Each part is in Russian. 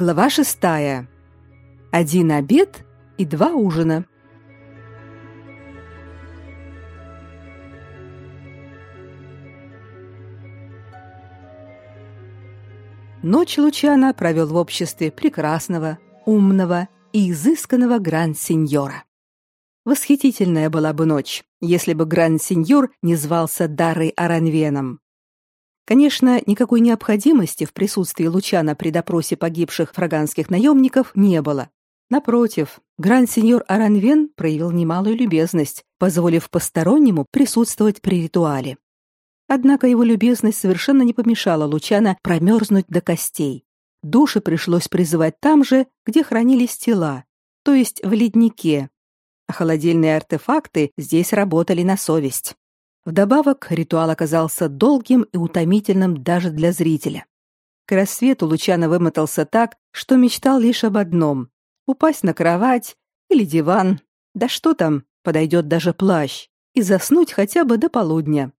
Глава шестая. Один обед и два ужина. Ночь Лучана провел в обществе прекрасного, умного и изысканного гранд-сеньора. Восхитительная была бы ночь, если бы гранд-сеньор не звался Дарой Аранвеном. Конечно, никакой необходимости в присутствии Лучана при допросе погибших фраганских наемников не было. Напротив, гранд-сеньор Аранвен проявил немалую любезность, позволив постороннему присутствовать при ритуале. Однако его любезность совершенно не помешала Лучана промерзнуть до костей. Души пришлось призывать там же, где хранились тела, то есть в леднике. А холодильные артефакты здесь работали на совесть. Вдобавок, ритуал оказался долгим и утомительным даже для зрителя. К рассвету Лучано вымотался так, что мечтал лишь об одном — упасть на кровать или диван, да что там, подойдет даже плащ, и заснуть хотя бы до полудня.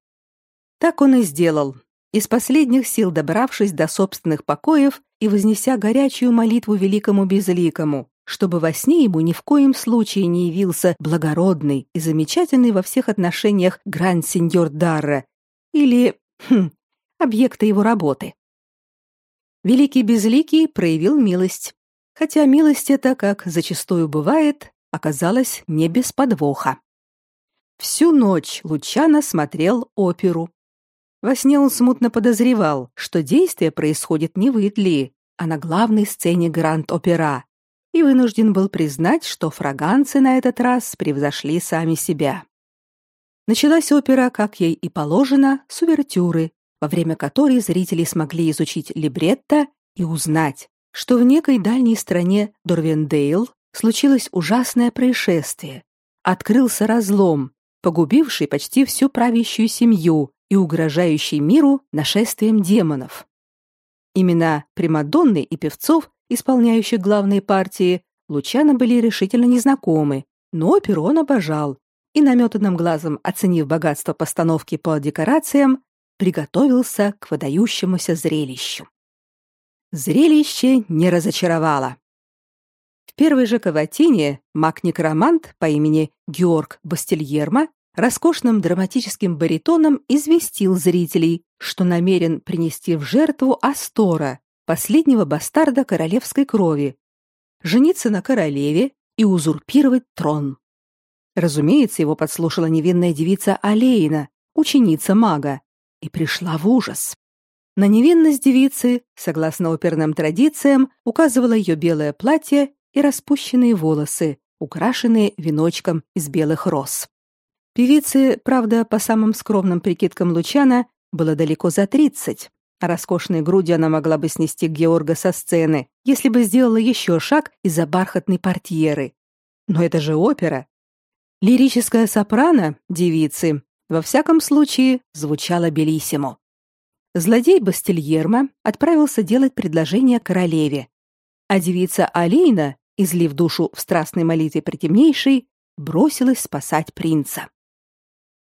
Так он и сделал, из последних сил добравшись до собственных покоев и вознеся горячую молитву великому безликому, чтобы во сне ему ни в коем случае не явился благородный и замечательный во всех отношениях гранд-сеньор Дарра или хм, объекта его работы. Великий Безликий проявил милость, хотя милость эта, как зачастую бывает, оказалась не без подвоха. Всю ночь Лучано смотрел оперу. Во сне он смутно подозревал, что действие происходит не в Итлии, а на главной сцене Гранд-Опера, и вынужден был признать, что фраганцы на этот раз превзошли сами себя. Началась опера, как ей и положено, с увертюры, во время которой зрители смогли изучить либретто и узнать, что в некой дальней стране Дорвендейл случилось ужасное происшествие. Открылся разлом, погубивший почти всю правящую семью и угрожающий миру нашествием демонов. Имена Примадонны и певцов исполняющих главные партии, Лучано были решительно незнакомы, но оперу он обожал и наметанным глазом, оценив богатство постановки по декорациям, приготовился к выдающемуся зрелищу. Зрелище не разочаровало. В первой же каватине маг-некромант по имени Георг Бастильерма роскошным драматическим баритоном известил зрителей, что намерен принести в жертву Астора, последнего бастарда королевской крови, жениться на королеве и узурпировать трон. Разумеется, его подслушала невинная девица Алейна, ученица мага, и пришла в ужас. На невинность девицы, согласно оперным традициям, указывало ее белое платье и распущенные волосы, украшенные веночком из белых роз. Певице, правда, по самым скромным прикидкам Лучана, было далеко за тридцать, а роскошной грудью она могла бы снести Георга со сцены, если бы сделала еще шаг из-за бархатной портьеры. Но это же опера. Лирическая сопрано девицы во всяком случае звучала белиссимо. Злодей Бастильермо отправился делать предложение королеве, а девица Алейна, излив душу в страстной молитве притемнейшей, бросилась спасать принца.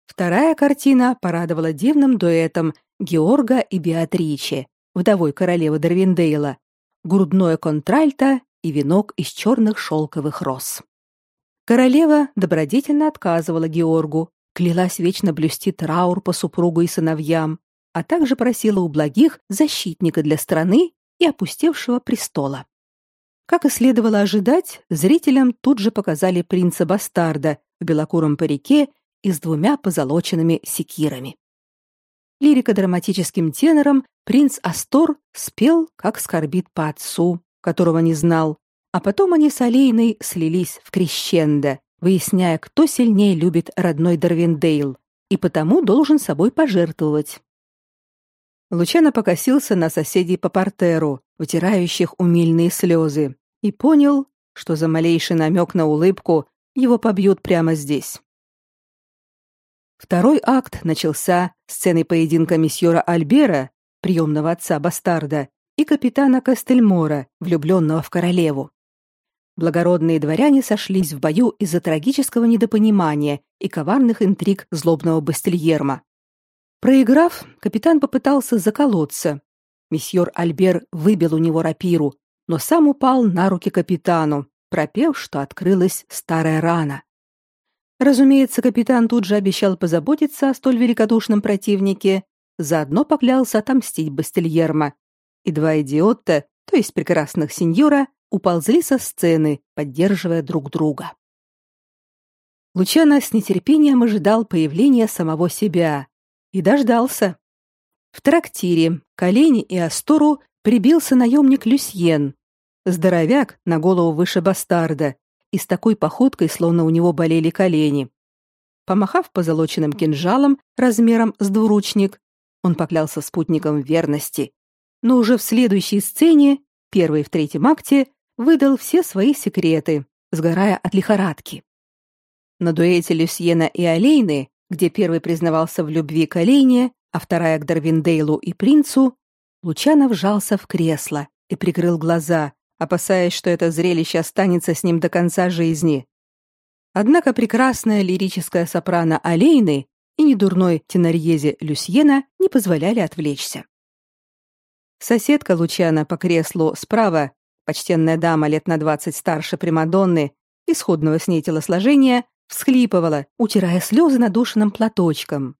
Вторая картина порадовала дивным дуэтом Георга и Беатриче, вдовой королевы Дарвиндейла, грудное контральто и венок из черных шелковых роз. Королева добродетельно отказывала Георгу, клялась вечно блюсти траур по супругу и сыновьям, а также просила у благих защитника для страны и опустевшего престола. Как и следовало ожидать, зрителям тут же показали принца-бастарда в белокуром парике и с двумя позолоченными секирами лирико-драматическим тенором принц Астор спел, как скорбит по отцу, которого не знал, а потом они с Алейной слились в крещендо, выясняя, кто сильнее любит родной Дарвиндейл и потому должен собой пожертвовать. Лучано покосился на соседей по портеру, вытирающих умильные слезы, и понял, что за малейший намек на улыбку его побьют прямо здесь. Второй акт начался сценой поединка месьора Альбера, приемного отца бастарда, и капитана Кастельмора, влюбленного в королеву. Благородные дворяне сошлись в бою из-за трагического недопонимания и коварных интриг злобного Бастильерма. Проиграв, капитан попытался заколоться. Месьор Альбер выбил у него рапиру, но сам упал на руки капитану, пропев, что открылась старая рана. Разумеется, капитан тут же обещал позаботиться о столь великодушном противнике, заодно поклялся отомстить Бастильермо. И два идиота, то есть прекрасных сеньора, уползли со сцены, поддерживая друг друга. Лучано с нетерпением ожидал появления самого себя и дождался. В трактире Колени и Астору прибился наемник Люсьен, здоровяк на голову выше бастарда и с такой походкой, словно у него болели колени. Помахав позолоченным кинжалом размером с двуручник, он поклялся спутникам верности, но уже в следующей сцене, первой в третьем акте, выдал все свои секреты, сгорая от лихорадки. На дуэте Люсьена и Алейны, где первый признавался в любви к Алейне, а вторая к Дарвиндейлу и принцу, Лучано вжался в кресло и прикрыл глаза, опасаясь, что это зрелище останется с ним до конца жизни. Однако прекрасная лирическая сопрано Алейны и недурной тенорьезе Люсьена не позволяли отвлечься. Соседка Лучана по креслу справа, почтенная дама лет на двадцать старше Примадонны, исходного с ней телосложения, всхлипывала, утирая слезы надушенным платочком.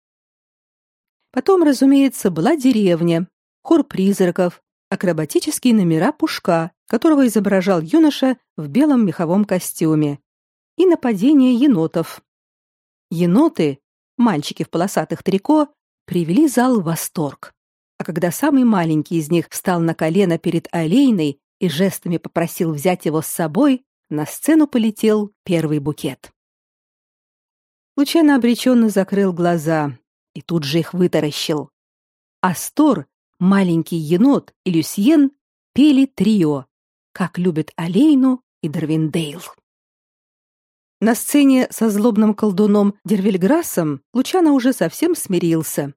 Потом, разумеется, была деревня, хор призраков, акробатические номера пушка, которого изображал юноша в белом меховом костюме, и нападение енотов. Еноты, мальчики в полосатых трико, привели зал в восторг. А когда самый маленький из них встал на колено перед Алейной и жестами попросил взять его с собой, на сцену полетел первый букет. Лучано обреченно закрыл глаза и тут же их вытаращил. Астор, маленький енот и Люсьен пели трио, как любят Алейну и Дарвиндейл. На сцене со злобным колдуном Дервельграссом Лучано уже совсем смирился.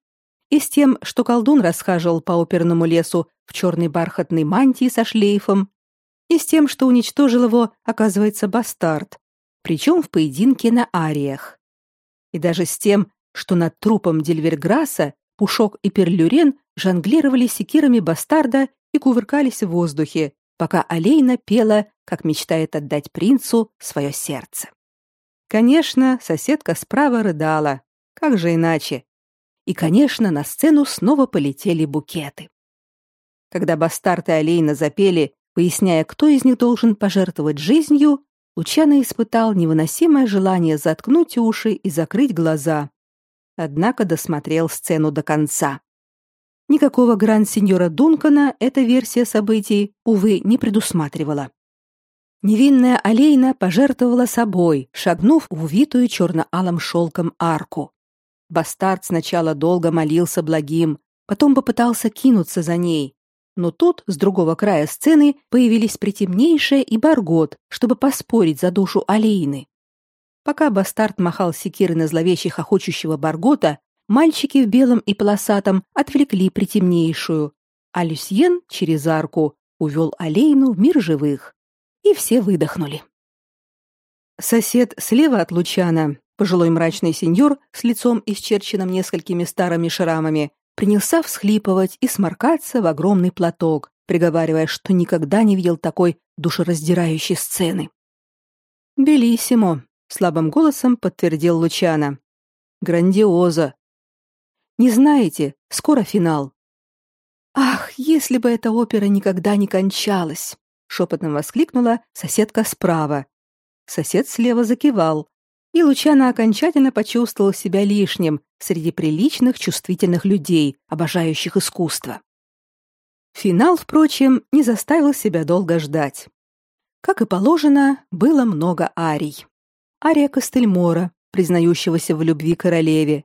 И с тем, что колдун расхаживал по оперному лесу в черной бархатной мантии со шлейфом, и с тем, что уничтожил его, оказывается, бастард, причем в поединке на ариях и даже с тем, что над трупом Дельверграса Пушок и Перлюрен жонглировали секирами бастарда и кувыркались в воздухе, пока Алейна пела, как мечтает отдать принцу свое сердце. Конечно, соседка справа рыдала. Как же иначе? И, конечно, на сцену снова полетели букеты. Когда бастард и Алейна запели, поясняя, кто из них должен пожертвовать жизнью, Лучано испытал невыносимое желание заткнуть уши и закрыть глаза. Однако досмотрел сцену до конца. Никакого гранд-сеньора Дункана эта версия событий, увы, не предусматривала. Невинная Алейна пожертвовала собой, шагнув в увитую черно-алым шелком арку. Бастард сначала долго молился благим, потом попытался кинуться за ней, но тут, с другого края сцены, появились притемнейшая и Баргот, чтобы поспорить за душу Алейны. Пока бастард махал секирой на зловещих охочущего Баргота, мальчики в белом и полосатом отвлекли притемнейшую, а Люсьен через арку увел Алейну в мир живых. И все выдохнули. Сосед слева от Лучана, пожилой мрачный сеньор с лицом исчерченным несколькими старыми шрамами, принялся всхлипывать и сморкаться в огромный платок, приговаривая, что никогда не видел такой душераздирающей сцены. «Белиссимо», — слабым голосом подтвердил Лучано. «Грандиоза». «Не знаете, скоро финал». «Ах, если бы эта опера никогда не кончалась!» — шепотом воскликнула соседка справа. Сосед слева закивал, и Лучано окончательно почувствовал себя лишним среди приличных, чувствительных людей, обожающих искусство. Финал, впрочем, не заставил себя долго ждать. Как и положено, было много арий. Ария Костельмора, признающегося в любви королеве,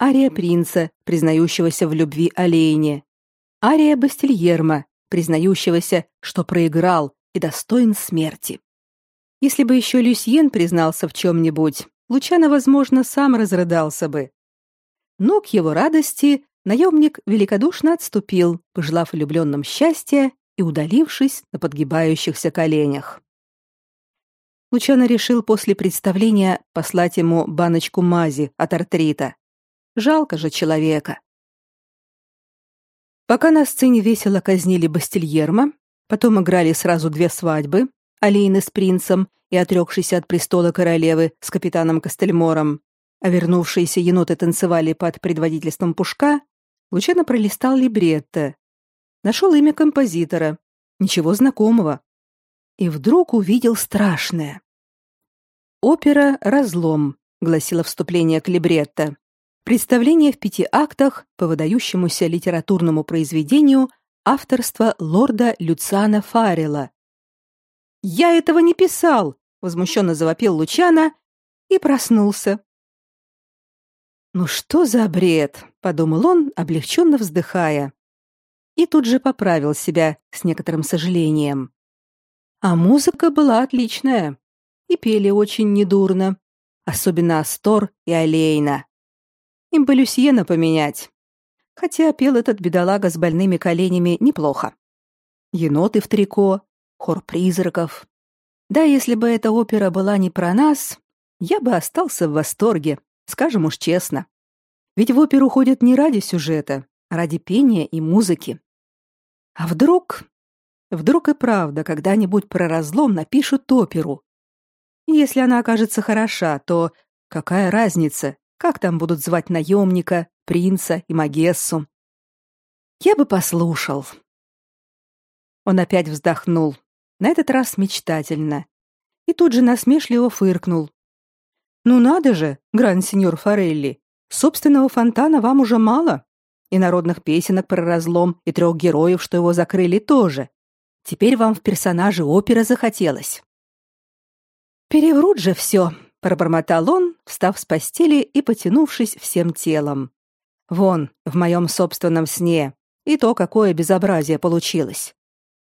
ария принца, признающегося в любви Олейне, ария Бастильерма, признающегося, что проиграл и достоин смерти. Если бы еще Люсьен признался в чем-нибудь, Лучано, возможно, сам разрыдался бы. Но к его радости наемник великодушно отступил, пожелав влюбленным счастья и удалившись на подгибающихся коленях. Лучано решил после представления послать ему баночку мази от артрита. Жалко же человека. Пока на сцене весело казнили Бастильерма, Потом играли сразу две свадьбы, Алины с принцем и отрекшийся от престола королевы с капитаном Костельмором, а вернувшиеся еноты танцевали под предводительством Пушка, Лучано пролистал либретто. Нашел имя композитора. Ничего знакомого. И вдруг увидел страшное. «Опера «Разлом», — гласило вступление к либретто. Представление в пяти актах по выдающемуся литературному произведению авторства лорда Люциана Фаррелла. «Я этого не писал!» — возмущенно завопил Лучана и проснулся. «Ну что за бред?» — подумал он, облегченно вздыхая. И тут же поправил себя с некоторым сожалением. А музыка была отличная. И пели очень недурно. Особенно Астор и Алейна. Им бы Люсьена поменять. Хотя пел этот бедолага с больными коленями неплохо. Еноты в трико, хор призраков. Да, если бы эта опера была не про нас, я бы остался в восторге, скажем уж честно. Ведь в оперу ходят не ради сюжета, а ради пения и музыки. А вдруг... Вдруг и правда когда-нибудь про разлом напишут оперу. И если она окажется хороша, то какая разница, как там будут звать наемника, принца и магессу? Я бы послушал. Он опять вздохнул, на этот раз мечтательно, и тут же насмешливо фыркнул. «Ну надо же, гранд-сеньор Форелли, собственного фонтана вам уже мало, и народных песенок про разлом, и трех героев, что его закрыли, тоже. Теперь вам в персонаже оперы захотелось». «Переврут же все», — пробормотал он, встав с постели и потянувшись всем телом. «Вон, в моем собственном сне, и то, какое безобразие получилось.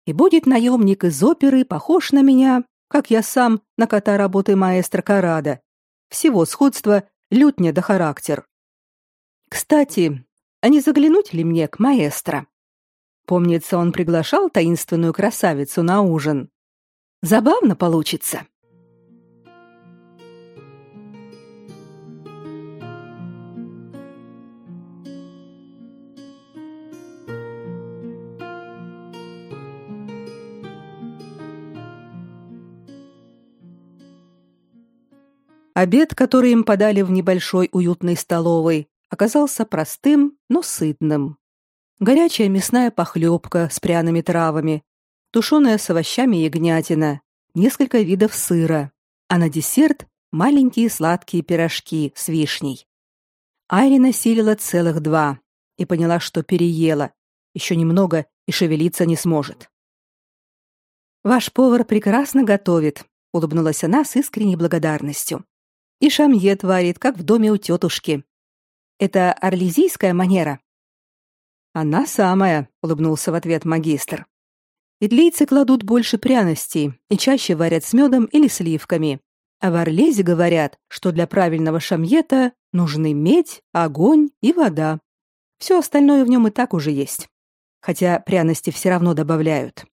И будет наемник из оперы похож на меня, как я сам на кота работы маэстро Карада. Всего сходства лютня да характер. Кстати, а не заглянуть ли мне к маэстро? Помнится, он приглашал таинственную красавицу на ужин. Забавно получится. Обед, который им подали в небольшой уютной столовой, оказался простым, но сытным. Горячая мясная похлебка с пряными травами, тушеная с овощами ягнятина, несколько видов сыра, а на десерт маленькие сладкие пирожки с вишней. Айри насилила целых два и поняла, что переела. Еще немного и шевелиться не сможет. «Ваш повар прекрасно готовит», — улыбнулась она с искренней благодарностью. И шамьет варит, как в доме у тетушки. Это орлезийская манера. Она самая, улыбнулся в ответ магистр. Идлийцы кладут больше пряностей и чаще варят с медом или сливками. А в Орлезе говорят, что для правильного шамьета нужны медь, огонь и вода. Все остальное в нем и так уже есть. Хотя пряности все равно добавляют.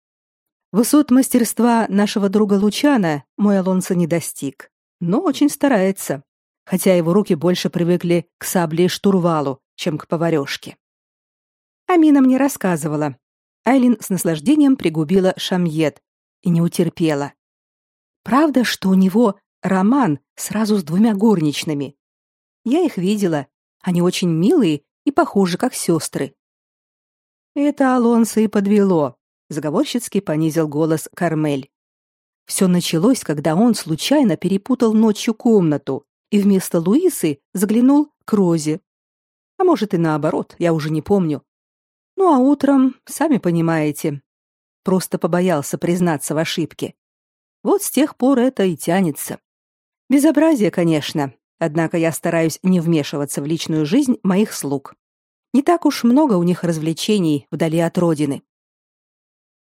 Высот мастерства нашего друга Лучана мой Алонсо не достиг но очень старается, хотя его руки больше привыкли к сабле и штурвалу, чем к поварёшке. Амина мне рассказывала. Айлин с наслаждением пригубила шамьет и не утерпела. Правда, что у него роман сразу с двумя горничными. Я их видела. Они очень милые и похожи как сестры. Это Алонсо и подвело, заговорщицки понизил голос Кармель. Все началось, когда он случайно перепутал ночью комнату и вместо Луисы заглянул к Розе. А может и наоборот, я уже не помню. Ну а утром, сами понимаете, просто побоялся признаться в ошибке. Вот с тех пор это и тянется. Безобразие, конечно, однако я стараюсь не вмешиваться в личную жизнь моих слуг. Не так уж много у них развлечений вдали от родины.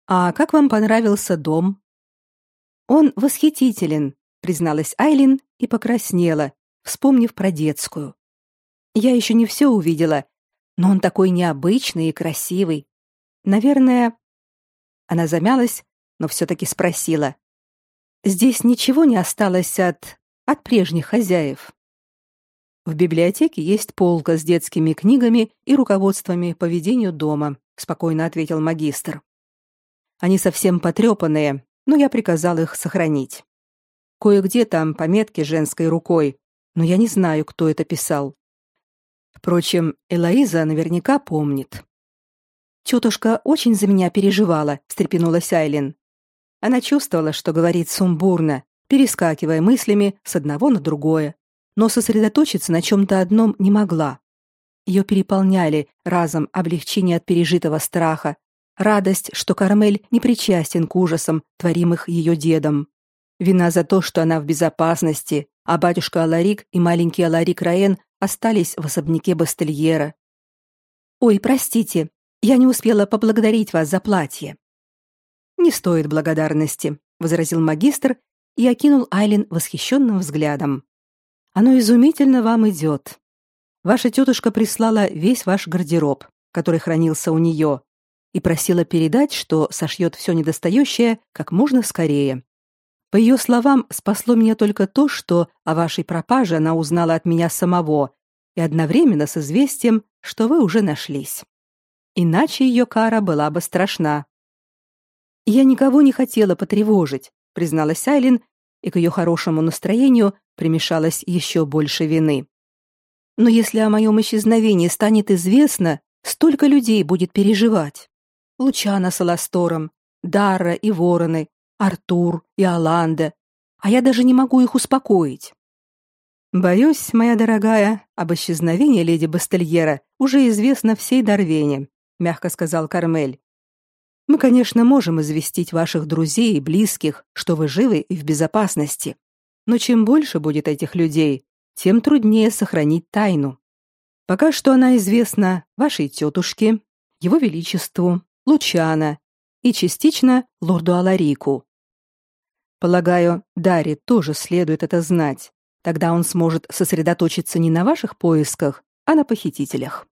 А как вам понравился дом? Он восхитителен, призналась Айлин и покраснела, вспомнив про детскую. Я еще не все увидела, но он такой необычный и красивый. Наверное, она замялась, но все таки спросила: Здесь ничего не осталось от от прежних хозяев. В библиотеке есть полка с детскими книгами и руководствами по ведению дома, спокойно ответил магистр. Они совсем потрепанные, но я приказал их сохранить. Кое-где там пометки женской рукой, но я не знаю, кто это писал. Впрочем, Элоиза наверняка помнит. Тетушка очень за меня переживала, встрепенулась Айлин. Она чувствовала, что говорит сумбурно, перескакивая мыслями с одного на другое, но сосредоточиться на чем-то одном не могла. Ее переполняли разом облегчение от пережитого страха, радость, что Кармель не причастен к ужасам, творимых ее дедом, вина за то, что она в безопасности, а батюшка Аларик и маленький Аларик Раен остались в особняке Бастельера. «Ой, простите, я не успела поблагодарить вас за платье». «Не стоит благодарности», — возразил магистр и окинул Айлин восхищенным взглядом. «Оно изумительно вам идет. Ваша тетушка прислала весь ваш гардероб, который хранился у нее, и просила передать, что сошьет все недостающее как можно скорее. По ее словам, спасло меня только то, что о вашей пропаже она узнала от меня самого и одновременно с известием, что вы уже нашлись. Иначе ее кара была бы страшна. Я никого не хотела потревожить, призналась Айлин, и к ее хорошему настроению примешалось еще больше вины. Но если о моем исчезновении станет известно, столько людей будет переживать. Лучана с Аластором, Дарра и Вороны, Артур и Аланда, а я даже не могу их успокоить. Боюсь, моя дорогая, об исчезновении леди Бастельера уже известно всей Дарвене, мягко сказал Кармель. Мы, конечно, можем известить ваших друзей и близких, что вы живы и в безопасности. Но чем больше будет этих людей, тем труднее сохранить тайну. Пока что она известна вашей тетушке, его величеству, Лучана и частично лорду Аларику. Полагаю, Даре тоже следует это знать. Тогда он сможет сосредоточиться не на ваших поисках, а на похитителях.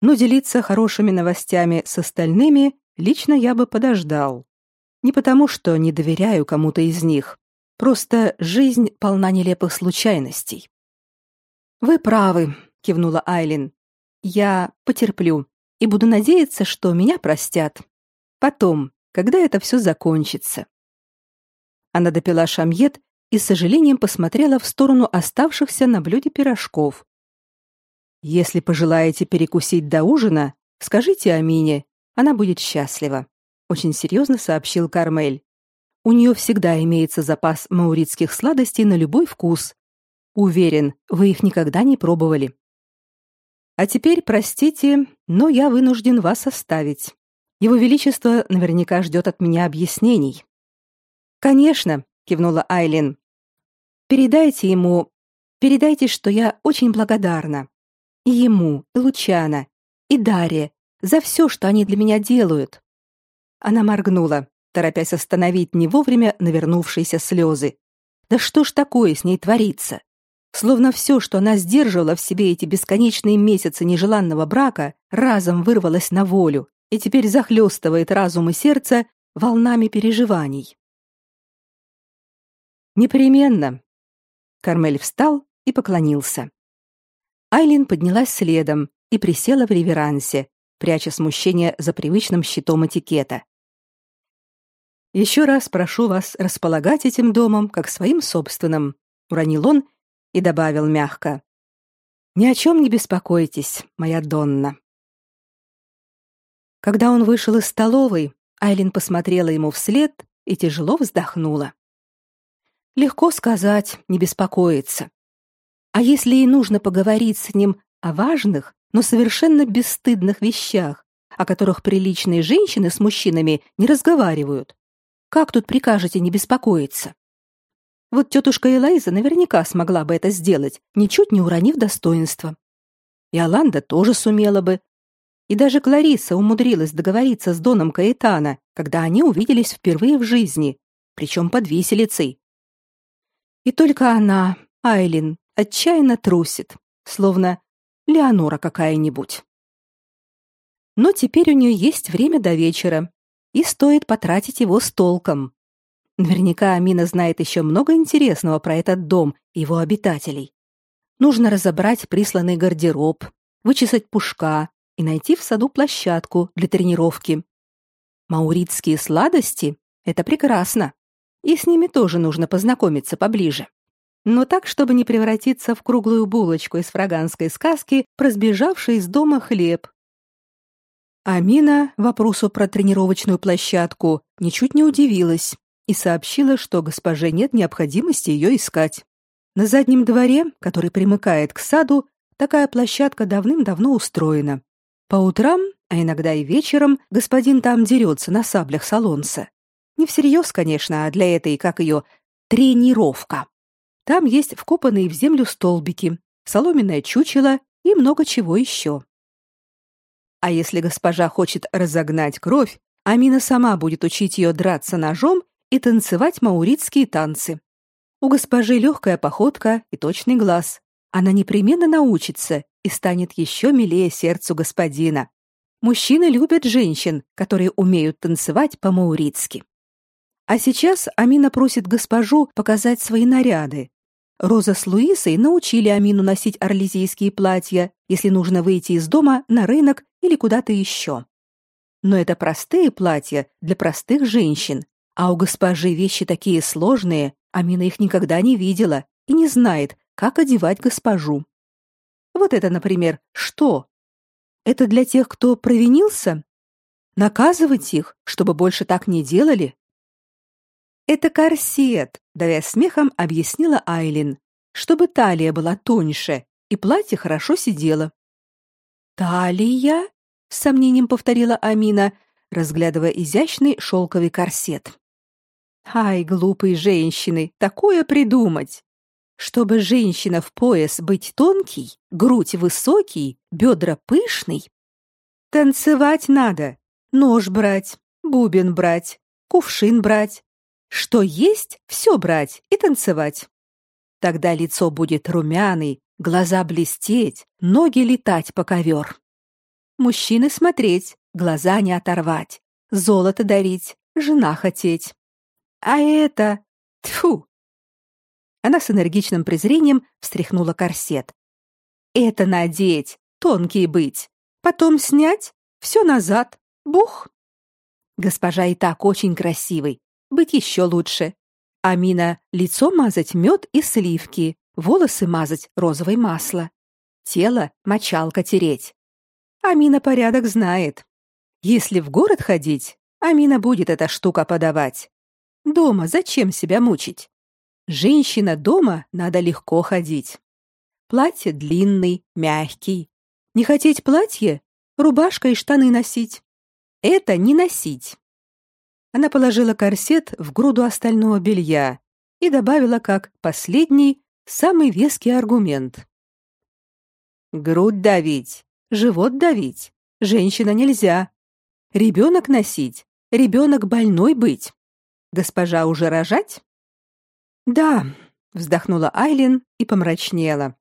Но делиться хорошими новостями с остальными лично я бы подождал. Не потому, что не доверяю кому-то из них, Просто жизнь полна нелепых случайностей. Вы правы, кивнула Айлин. Я потерплю и буду надеяться, что меня простят. Потом, когда это все закончится. Она допила шамьет и с сожалением посмотрела в сторону оставшихся на блюде пирожков. Если пожелаете перекусить до ужина, скажите Амине, она будет счастлива, очень серьезно сообщил Кармель. У нее всегда имеется запас мауритских сладостей на любой вкус. Уверен, вы их никогда не пробовали. А теперь, простите, но я вынужден вас оставить. Его величество наверняка ждет от меня объяснений. Конечно, кивнула Айлин. Передайте ему, передайте, что я очень благодарна. И ему, и Лучана, и Дарье за все, что они для меня делают. Она моргнула торопясь остановить не вовремя навернувшиеся слезы. Да что ж такое с ней творится? Словно все, что она сдерживала в себе эти бесконечные месяцы нежеланного брака, разом вырвалось на волю и теперь захлестывает разум и сердце волнами переживаний. Непременно. Кармель встал и поклонился. Айлин поднялась следом и присела в реверансе, пряча смущение за привычным щитом этикета. Еще раз прошу вас располагать этим домом как своим собственным, уронил он и добавил мягко: Ни о чем не беспокойтесь, моя Донна. Когда он вышел из столовой, Айлин посмотрела ему вслед и тяжело вздохнула. Легко сказать, не беспокоиться. А если и нужно поговорить с ним о важных, но совершенно бесстыдных вещах, о которых приличные женщины с мужчинами не разговаривают, как тут прикажете не беспокоиться? Вот тетушка Элайза наверняка смогла бы это сделать, ничуть не уронив достоинства. И Аланда тоже сумела бы. И даже Клариса умудрилась договориться с Доном Каэтана, когда они увиделись впервые в жизни, причем под виселицей. И только она, Айлин, отчаянно трусит, словно Леонора какая-нибудь. Но теперь у нее есть время до вечера, и стоит потратить его с толком. Наверняка Амина знает еще много интересного про этот дом и его обитателей. Нужно разобрать присланный гардероб, вычесать пушка и найти в саду площадку для тренировки. Мауритские сладости — это прекрасно. И с ними тоже нужно познакомиться поближе. Но так, чтобы не превратиться в круглую булочку из фраганской сказки, про сбежавший из дома хлеб. Амина вопросу про тренировочную площадку ничуть не удивилась и сообщила, что госпоже нет необходимости ее искать. На заднем дворе, который примыкает к саду, такая площадка давным-давно устроена. По утрам, а иногда и вечером, господин там дерется на саблях Салонса. Не всерьез, конечно, а для этой, как ее, тренировка. Там есть вкопанные в землю столбики, соломенное чучело и много чего еще. А если госпожа хочет разогнать кровь, Амина сама будет учить ее драться ножом и танцевать мауритские танцы. У госпожи легкая походка и точный глаз. Она непременно научится и станет еще милее сердцу господина. Мужчины любят женщин, которые умеют танцевать по-мауритски. А сейчас Амина просит госпожу показать свои наряды. Роза с Луисой научили Амину носить орлезийские платья, если нужно выйти из дома на рынок или куда-то еще. Но это простые платья для простых женщин, а у госпожи вещи такие сложные, Амина их никогда не видела и не знает, как одевать госпожу. Вот это, например, что? Это для тех, кто провинился? Наказывать их, чтобы больше так не делали? Это корсет, давя смехом объяснила Айлин, чтобы талия была тоньше и платье хорошо сидело. Талия? с сомнением повторила Амина, разглядывая изящный шелковый корсет. Ай, глупые женщины, такое придумать. Чтобы женщина в пояс быть тонкий, грудь высокий, бедра пышный. Танцевать надо, нож брать, бубен брать, кувшин брать. Что есть, все брать и танцевать. Тогда лицо будет румяный, глаза блестеть, ноги летать по ковер. Мужчины смотреть, глаза не оторвать, золото дарить, жена хотеть. А это... Тьфу, она с энергичным презрением встряхнула корсет. Это надеть, тонкий быть, потом снять, все назад, бух. Госпожа и так очень красивый, быть еще лучше. Амина лицо мазать мед и сливки, волосы мазать розовое масло, тело мочалка тереть. Амина порядок знает. Если в город ходить, Амина будет эта штука подавать. Дома зачем себя мучить? Женщина дома надо легко ходить. Платье длинный, мягкий. Не хотеть платье? Рубашка и штаны носить. Это не носить. Она положила корсет в груду остального белья и добавила как последний, самый веский аргумент. Грудь давить, живот давить. Женщина нельзя. Ребенок носить, ребенок больной быть. Госпожа уже рожать? Да, вздохнула Айлин и помрачнела.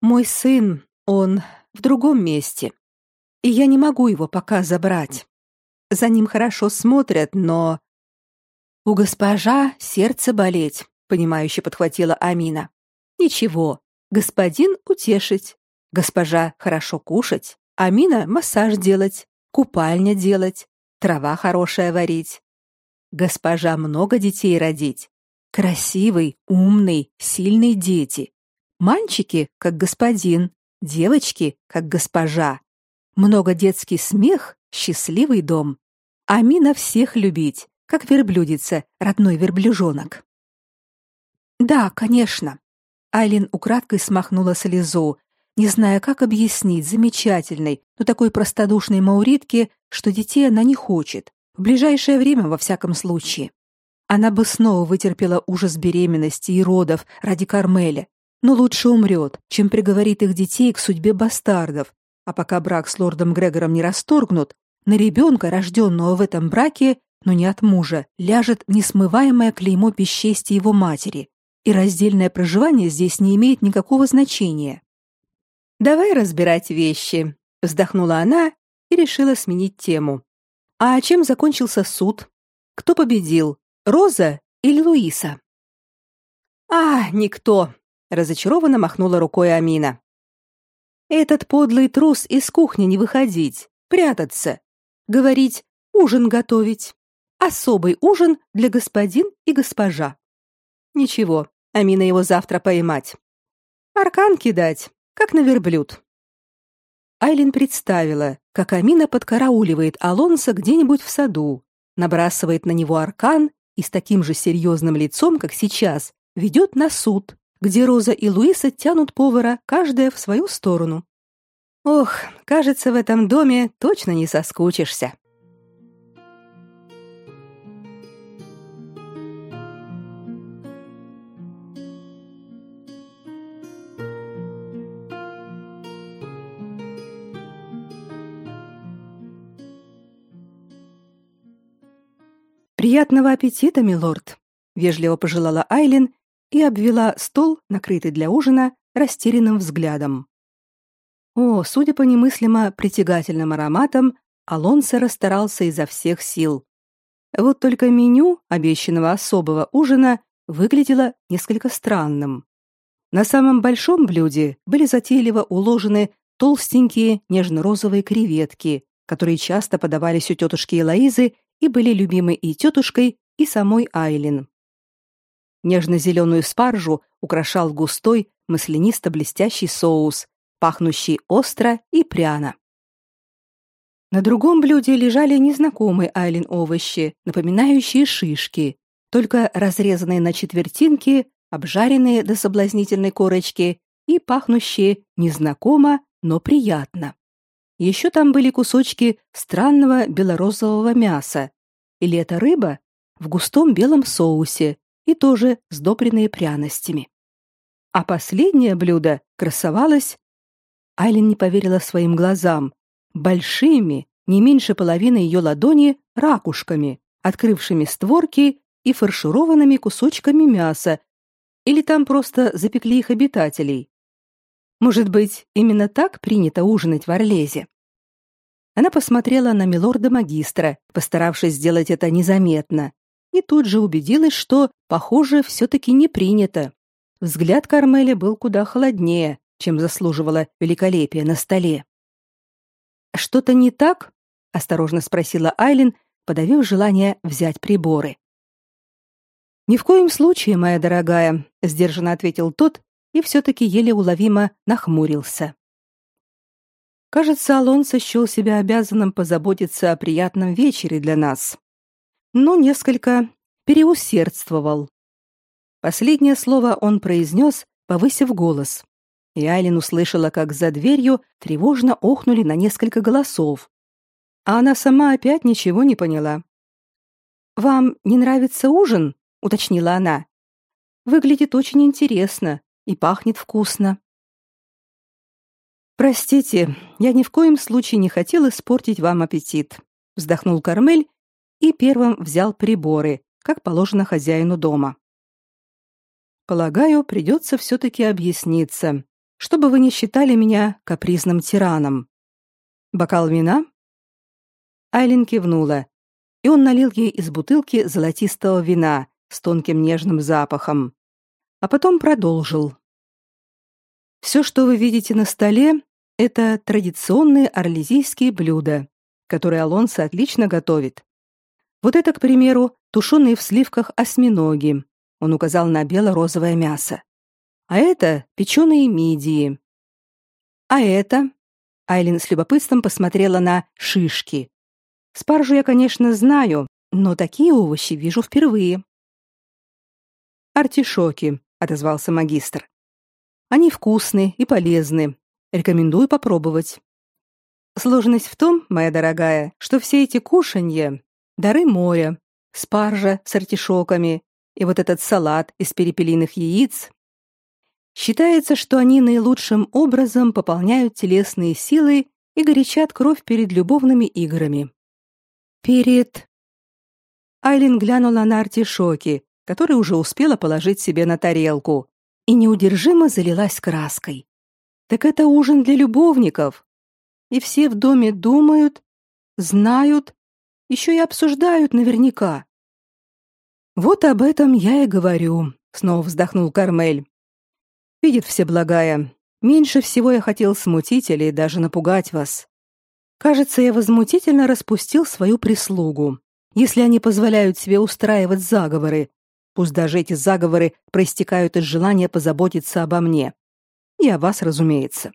Мой сын, он в другом месте, и я не могу его пока забрать. За ним хорошо смотрят, но у госпожа сердце болеть, понимающе подхватила Амина. Ничего, господин утешить, госпожа хорошо кушать, Амина массаж делать, купальня делать, трава хорошая варить. Госпожа много детей родить, Красивый, умный, сильный дети. Мальчики, как господин, девочки, как госпожа. Много детский смех, счастливый дом. Амина всех любить, как верблюдица, родной верблюжонок. Да, конечно. Айлин украдкой смахнула слезу, не зная, как объяснить замечательной, но такой простодушной мауритке, что детей она не хочет, в ближайшее время во всяком случае. Она бы снова вытерпела ужас беременности и родов ради Кармеля, но лучше умрет, чем приговорит их детей к судьбе бастардов, а пока брак с лордом Грегором не расторгнут, на ребенка, рожденного в этом браке, но не от мужа, ляжет несмываемое клеймо бесчестия его матери, и раздельное проживание здесь не имеет никакого значения. «Давай разбирать вещи», — вздохнула она и решила сменить тему. «А чем закончился суд? Кто победил? Роза или Луиса? А, никто, разочарованно махнула рукой Амина. Этот подлый трус из кухни не выходить, прятаться, говорить: ужин готовить. Особый ужин для господин и госпожа. Ничего, Амина его завтра поймать. Аркан кидать, как на верблюд. Айлин представила, как Амина подкарауливает Алонса где-нибудь в саду, набрасывает на него аркан и с таким же серьезным лицом, как сейчас, ведет на суд, где Роза и Луиса тянут повара, каждая в свою сторону. Ох, кажется, в этом доме точно не соскучишься. Приятного аппетита, милорд, вежливо пожелала Айлин и обвела стол, накрытый для ужина, растерянным взглядом. О, судя по немыслимо притягательным ароматам, Алонсо расстарался изо всех сил. Вот только меню обещанного особого ужина выглядело несколько странным. На самом большом блюде были затейливо уложены толстенькие нежно-розовые креветки, которые часто подавались у тетушки Элоизы и были любимы и тетушкой, и самой Айлин. Нежно-зеленую спаржу украшал густой, маслянисто-блестящий соус, пахнущий остро и пряно. На другом блюде лежали незнакомые Айлин овощи, напоминающие шишки, только разрезанные на четвертинки, обжаренные до соблазнительной корочки и пахнущие незнакомо, но приятно. Еще там были кусочки странного белорозового мяса. Или это рыба в густом белом соусе и тоже сдобренные пряностями. А последнее блюдо красовалось... Айлин не поверила своим глазам. Большими, не меньше половины ее ладони, ракушками, открывшими створки и фаршированными кусочками мяса. Или там просто запекли их обитателей. Может быть, именно так принято ужинать в Орлезе? Она посмотрела на милорда-магистра, постаравшись сделать это незаметно, и тут же убедилась, что, похоже, все-таки не принято. Взгляд Кармели был куда холоднее, чем заслуживало великолепие на столе. «Что-то не так?» — осторожно спросила Айлин, подавив желание взять приборы. «Ни в коем случае, моя дорогая», — сдержанно ответил тот и все-таки еле уловимо нахмурился. Кажется, Алонсо счел себя обязанным позаботиться о приятном вечере для нас. Но несколько переусердствовал. Последнее слово он произнес, повысив голос. И Айлин услышала, как за дверью тревожно охнули на несколько голосов. А она сама опять ничего не поняла. «Вам не нравится ужин?» — уточнила она. «Выглядит очень интересно и пахнет вкусно». Простите, я ни в коем случае не хотел испортить вам аппетит, вздохнул Кармель и первым взял приборы, как положено хозяину дома. Полагаю, придется все-таки объясниться, чтобы вы не считали меня капризным тираном. Бокал вина? Айлин кивнула, и он налил ей из бутылки золотистого вина с тонким нежным запахом, а потом продолжил. Все, что вы видите на столе, это традиционные орлезийские блюда, которые Алонсо отлично готовит. Вот это, к примеру, тушеные в сливках осьминоги. Он указал на бело-розовое мясо. А это печеные мидии. А это? Айлин с любопытством посмотрела на шишки. Спаржу я, конечно, знаю, но такие овощи вижу впервые. Артишоки, отозвался магистр. Они вкусны и полезны. Рекомендую попробовать. Сложность в том, моя дорогая, что все эти кушанья дары моря, спаржа с артишоками и вот этот салат из перепелиных яиц. Считается, что они наилучшим образом пополняют телесные силы и горячат кровь перед любовными играми. Перед Айлин глянула на артишоки, которые уже успела положить себе на тарелку, и неудержимо залилась краской. Так это ужин для любовников. И все в доме думают, знают еще и обсуждают наверняка. Вот об этом я и говорю, снова вздохнул Кармель. Видит все благая. Меньше всего я хотел смутить или даже напугать вас. Кажется, я возмутительно распустил свою прислугу. Если они позволяют себе устраивать заговоры, пусть даже эти заговоры проистекают из желания позаботиться обо мне. И о вас, разумеется.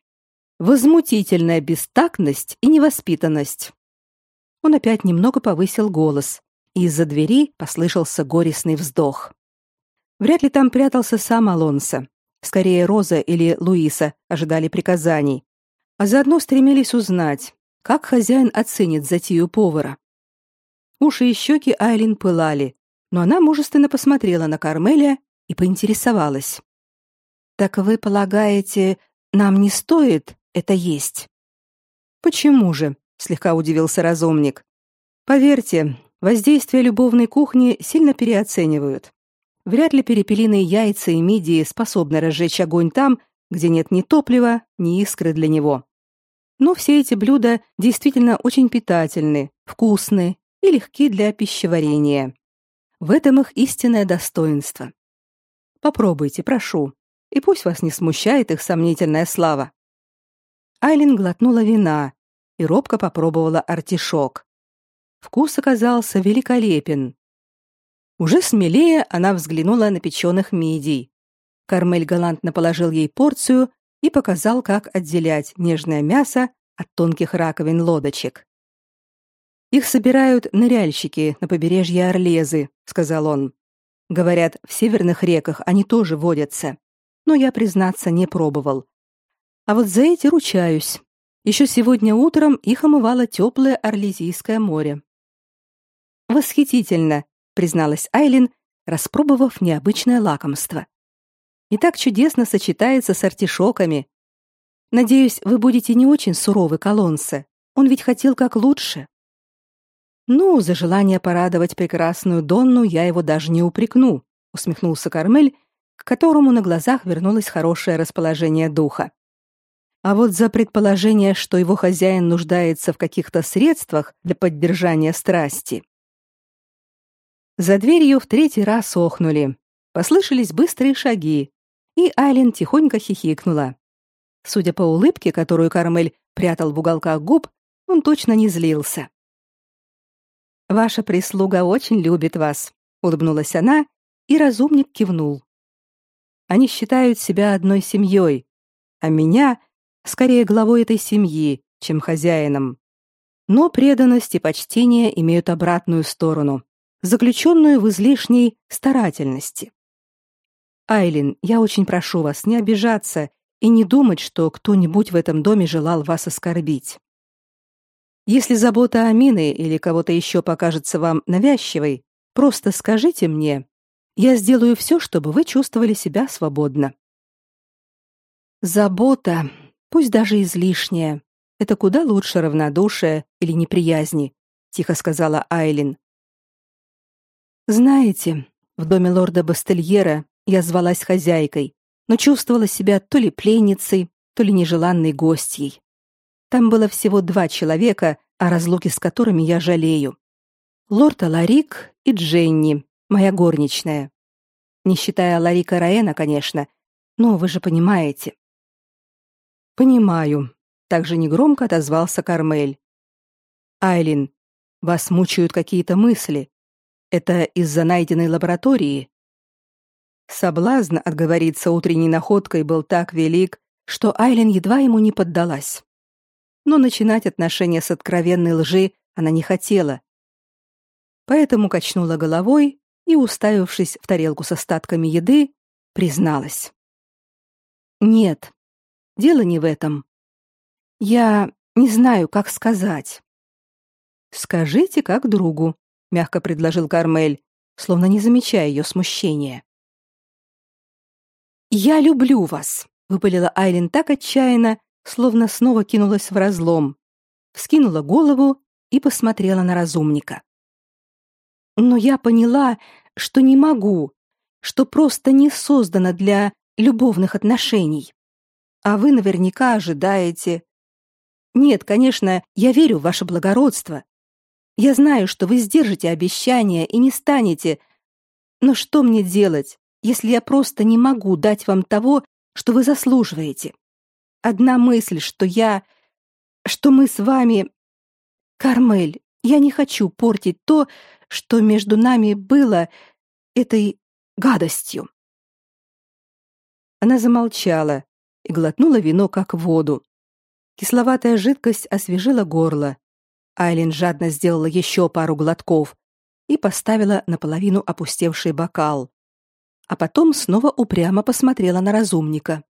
Возмутительная бестактность и невоспитанность. Он опять немного повысил голос, и из-за двери послышался горестный вздох. Вряд ли там прятался сам Алонсо. Скорее Роза или Луиса ожидали приказаний, а заодно стремились узнать, как хозяин оценит затею повара. Уши и щеки Айлин пылали, но она мужественно посмотрела на Кармеля и поинтересовалась. «Так вы полагаете, нам не стоит это есть?» «Почему же?» — слегка удивился разумник. «Поверьте, воздействие любовной кухни сильно переоценивают. Вряд ли перепелиные яйца и мидии способны разжечь огонь там, где нет ни топлива, ни искры для него. Но все эти блюда действительно очень питательны, вкусны и легки для пищеварения. В этом их истинное достоинство. Попробуйте, прошу, и пусть вас не смущает их сомнительная слава. Айлин глотнула вина и робко попробовала артишок. Вкус оказался великолепен. Уже смелее она взглянула на печеных мидий. Кармель галантно положил ей порцию и показал, как отделять нежное мясо от тонких раковин лодочек. Их собирают ныряльщики на побережье Орлезы, сказал он. Говорят, в северных реках они тоже водятся, но я признаться не пробовал. А вот за эти ручаюсь. Еще сегодня утром их омывало теплое Орлезийское море. Восхитительно, призналась Айлин, распробовав необычное лакомство и так чудесно сочетается с артишоками. Надеюсь, вы будете не очень суровы к Алонсо. Он ведь хотел как лучше. Ну, за желание порадовать прекрасную Донну я его даже не упрекну, усмехнулся Кармель, к которому на глазах вернулось хорошее расположение духа. А вот за предположение, что его хозяин нуждается в каких-то средствах для поддержания страсти. За дверью в третий раз охнули. Послышались быстрые шаги, и Айлин тихонько хихикнула. Судя по улыбке, которую Кармель прятал в уголках губ, он точно не злился. Ваша прислуга очень любит вас, улыбнулась она, и разумник кивнул. Они считают себя одной семьей, а меня скорее главой этой семьи, чем хозяином. Но преданность и почтение имеют обратную сторону, заключенную в излишней старательности. Айлин, я очень прошу вас не обижаться и не думать, что кто-нибудь в этом доме желал вас оскорбить. Если забота о Мине или кого-то еще покажется вам навязчивой, просто скажите мне. Я сделаю все, чтобы вы чувствовали себя свободно. Забота, пусть даже излишняя, это куда лучше равнодушия или неприязни, тихо сказала Айлин. Знаете, в доме лорда Бастельера я звалась хозяйкой, но чувствовала себя то ли пленницей, то ли нежеланной гостьей. Там было всего два человека, о разлуке с которыми я жалею. Лорд Аларик и Дженни, моя горничная. Не считая Ларика Раэна, конечно, но вы же понимаете. Понимаю, также негромко отозвался Кармель. Айлин, вас мучают какие-то мысли. Это из-за найденной лаборатории? Соблазн отговориться утренней находкой был так велик, что Айлен едва ему не поддалась. Но начинать отношения с откровенной лжи она не хотела. Поэтому качнула головой и, уставившись в тарелку с остатками еды, призналась. «Нет, дело не в этом. Я не знаю, как сказать». «Скажите как другу», — мягко предложил Кармель, словно не замечая ее смущения. «Я люблю вас», — выпалила Айлин так отчаянно, словно снова кинулась в разлом. Вскинула голову и посмотрела на разумника. «Но я поняла, что не могу, что просто не создана для любовных отношений. А вы наверняка ожидаете... Нет, конечно, я верю в ваше благородство. Я знаю, что вы сдержите обещания и не станете... Но что мне делать? если я просто не могу дать вам того, что вы заслуживаете? Одна мысль, что я... что мы с вами... Кармель, я не хочу портить то, что между нами было этой гадостью. Она замолчала и глотнула вино как воду. Кисловатая жидкость освежила горло. Айлин жадно сделала еще пару глотков и поставила наполовину опустевший бокал. А потом снова упрямо посмотрела на разумника.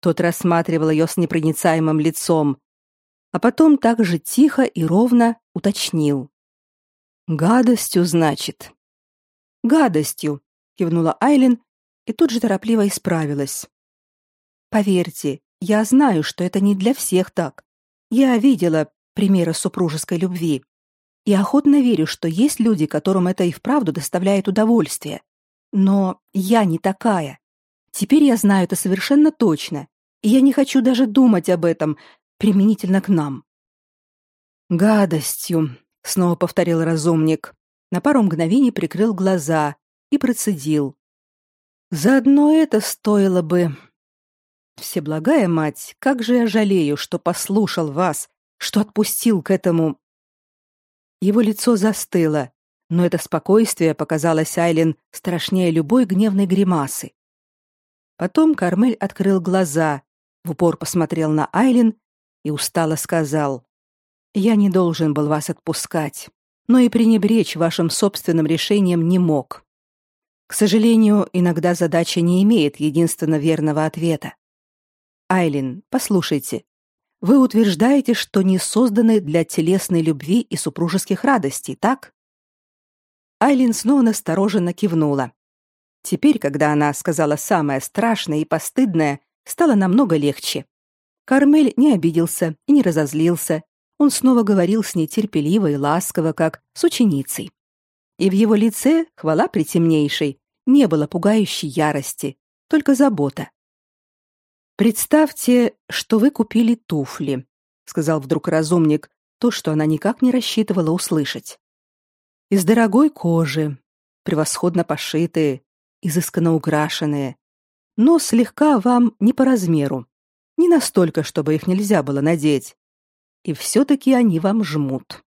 Тот рассматривал ее с непроницаемым лицом, а потом так же тихо и ровно уточнил. «Гадостью, значит?» «Гадостью», — кивнула Айлин и тут же торопливо исправилась. Поверьте, я знаю, что это не для всех так. Я видела примеры супружеской любви и охотно верю, что есть люди, которым это и вправду доставляет удовольствие. Но я не такая. Теперь я знаю это совершенно точно, и я не хочу даже думать об этом применительно к нам. Гадостью, снова повторил разумник. На пару мгновений прикрыл глаза и процедил: Заодно это стоило бы. Всеблагая мать, как же я жалею, что послушал вас, что отпустил к этому. Его лицо застыло, но это спокойствие показалось Айлин страшнее любой гневной гримасы. Потом Кармель открыл глаза, в упор посмотрел на Айлин и устало сказал: "Я не должен был вас отпускать, но и пренебречь вашим собственным решением не мог. К сожалению, иногда задача не имеет единственно верного ответа. Айлин, послушайте. Вы утверждаете, что не созданы для телесной любви и супружеских радостей, так? Айлин снова настороженно кивнула. Теперь, когда она сказала самое страшное и постыдное, стало намного легче. Кармель не обиделся и не разозлился. Он снова говорил с ней терпеливо и ласково, как с ученицей и в его лице, хвала притемнейшей, не было пугающей ярости, только забота. Представьте, что вы купили туфли, сказал вдруг разумник, то, что она никак не рассчитывала услышать. Из дорогой кожи, превосходно пошитые, изысканно украшенные, но слегка вам не по размеру, не настолько, чтобы их нельзя было надеть. И все таки они вам жмут.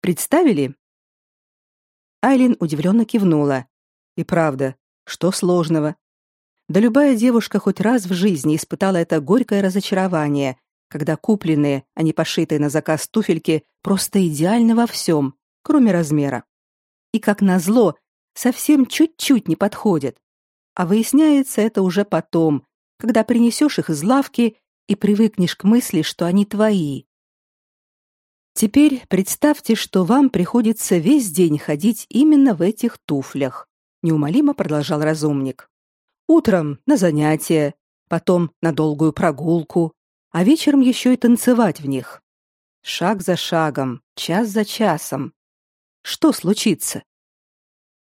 Представили? Айлин удивленно кивнула. И правда, что сложного? Да любая девушка хоть раз в жизни испытала это горькое разочарование, когда купленные, а не пошитые на заказ туфельки просто идеальны во всем, кроме размера. И как назло, совсем чуть-чуть не подходят. А выясняется это уже потом, когда принесешь их из лавки и привыкнешь к мысли, что они твои, Теперь представьте, что вам приходится весь день ходить именно в этих туфлях, неумолимо продолжал разумник. Утром на занятия, потом на долгую прогулку, а вечером еще и танцевать в них. Шаг за шагом, час за часом. Что случится?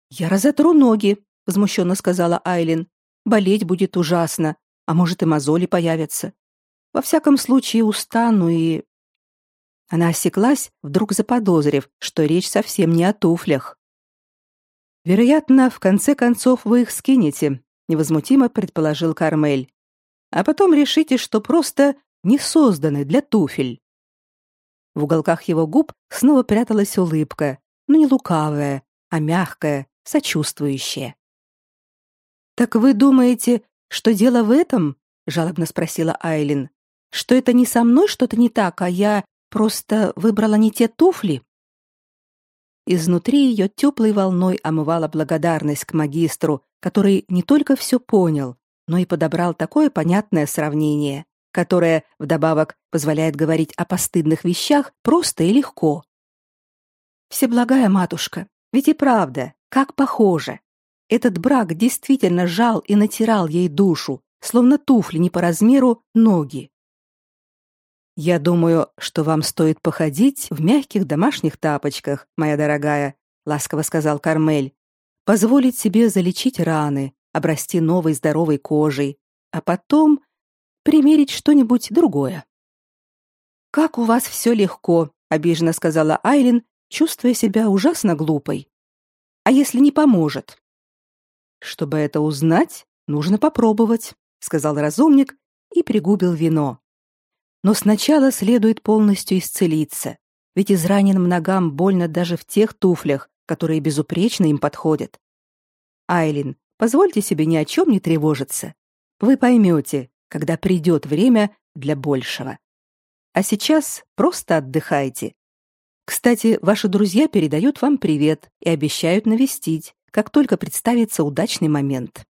Я разотру ноги, возмущенно сказала Айлин. Болеть будет ужасно, а может и мозоли появятся. Во всяком случае устану и она осеклась, вдруг заподозрив, что речь совсем не о туфлях. Вероятно, в конце концов вы их скинете, невозмутимо предположил Кармель. А потом решите, что просто не созданы для туфель. В уголках его губ снова пряталась улыбка, но не лукавая, а мягкая, сочувствующая. Так вы думаете, что дело в этом? жалобно спросила Айлин. Что это не со мной что-то не так, а я Просто выбрала не те туфли. Изнутри ее теплой волной омывала благодарность к магистру, который не только все понял, но и подобрал такое понятное сравнение, которое вдобавок позволяет говорить о постыдных вещах просто и легко. Всеблагая матушка, ведь и правда, как похоже. Этот брак действительно жал и натирал ей душу, словно туфли не по размеру ноги. Я думаю, что вам стоит походить в мягких домашних тапочках, моя дорогая, ласково сказал Кармель. Позволить себе залечить раны, обрасти новой здоровой кожей, а потом примерить что-нибудь другое. Как у вас все легко, обиженно сказала Айлин, чувствуя себя ужасно глупой. А если не поможет? Чтобы это узнать, нужно попробовать, сказал разумник и пригубил вино. Но сначала следует полностью исцелиться, ведь израненным ногам больно даже в тех туфлях, которые безупречно им подходят. Айлин, позвольте себе ни о чем не тревожиться. Вы поймете, когда придет время для большего. А сейчас просто отдыхайте. Кстати, ваши друзья передают вам привет и обещают навестить, как только представится удачный момент.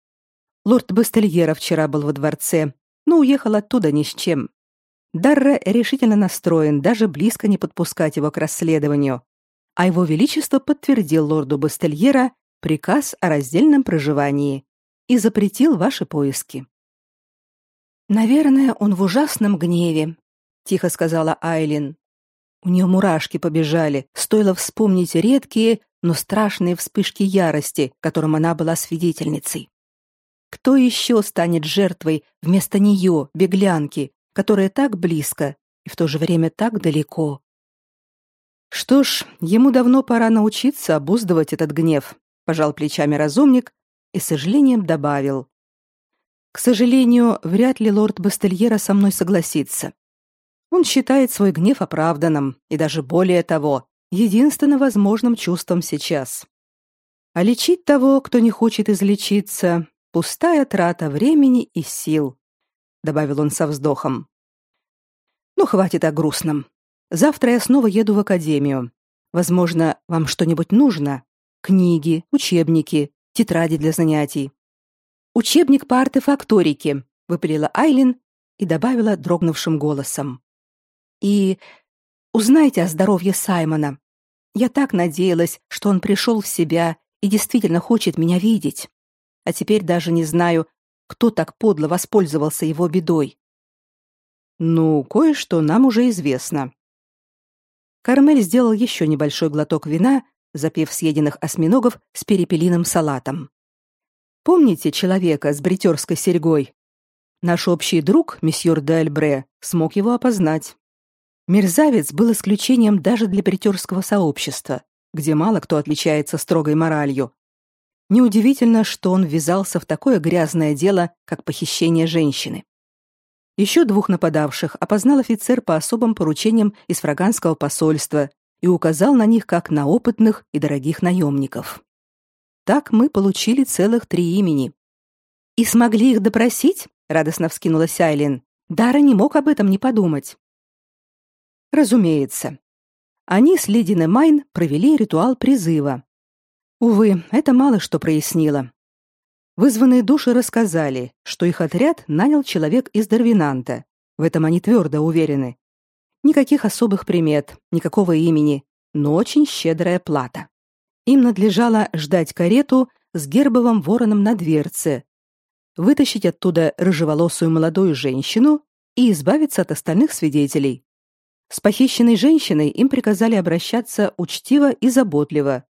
Лорд Бастельера вчера был во дворце, но уехал оттуда ни с чем. Дарра решительно настроен даже близко не подпускать его к расследованию, а его величество подтвердил лорду Бастельера приказ о раздельном проживании и запретил ваши поиски. Наверное, он в ужасном гневе, тихо сказала Айлин. У нее мурашки побежали, стоило вспомнить редкие, но страшные вспышки ярости, которым она была свидетельницей. Кто еще станет жертвой вместо нее, беглянки, которая так близко и в то же время так далеко? Что ж, ему давно пора научиться обуздывать этот гнев, пожал плечами разумник и сожалением добавил: к сожалению, вряд ли лорд Бастельера со мной согласится. Он считает свой гнев оправданным и даже более того, единственно возможным чувством сейчас. А лечить того, кто не хочет излечиться, пустая трата времени и сил, добавил он со вздохом. Ну хватит о грустном. Завтра я снова еду в академию. Возможно, вам что-нибудь нужно: книги, учебники, тетради для занятий. Учебник по артефакторике, выпалила Айлин и добавила дрогнувшим голосом. И узнайте о здоровье Саймона. Я так надеялась, что он пришел в себя и действительно хочет меня видеть. А теперь даже не знаю, кто так подло воспользовался его бедой. Ну, кое-что нам уже известно. Кармель сделал еще небольшой глоток вина, запив съеденных осьминогов с перепелиным салатом. Помните человека с бритерской серьгой? Наш общий друг, месье де смог его опознать. Мерзавец был исключением даже для бритерского сообщества, где мало кто отличается строгой моралью. Неудивительно, что он ввязался в такое грязное дело, как похищение женщины. Еще двух нападавших опознал офицер по особым поручениям из фраганского посольства и указал на них как на опытных и дорогих наемников. Так мы получили целых три имени. И смогли их допросить? радостно вскинулась Айлин. Дара не мог об этом не подумать. Разумеется. Они с леди Немайн провели ритуал призыва. Увы, это мало что прояснило. Вызванные души рассказали, что их отряд нанял человек из Дарвинанта. В этом они твердо уверены. Никаких особых примет, никакого имени, но очень щедрая плата. Им надлежало ждать карету с гербовым вороном на дверце, вытащить оттуда рыжеволосую молодую женщину и избавиться от остальных свидетелей. С похищенной женщиной им приказали обращаться учтиво и заботливо,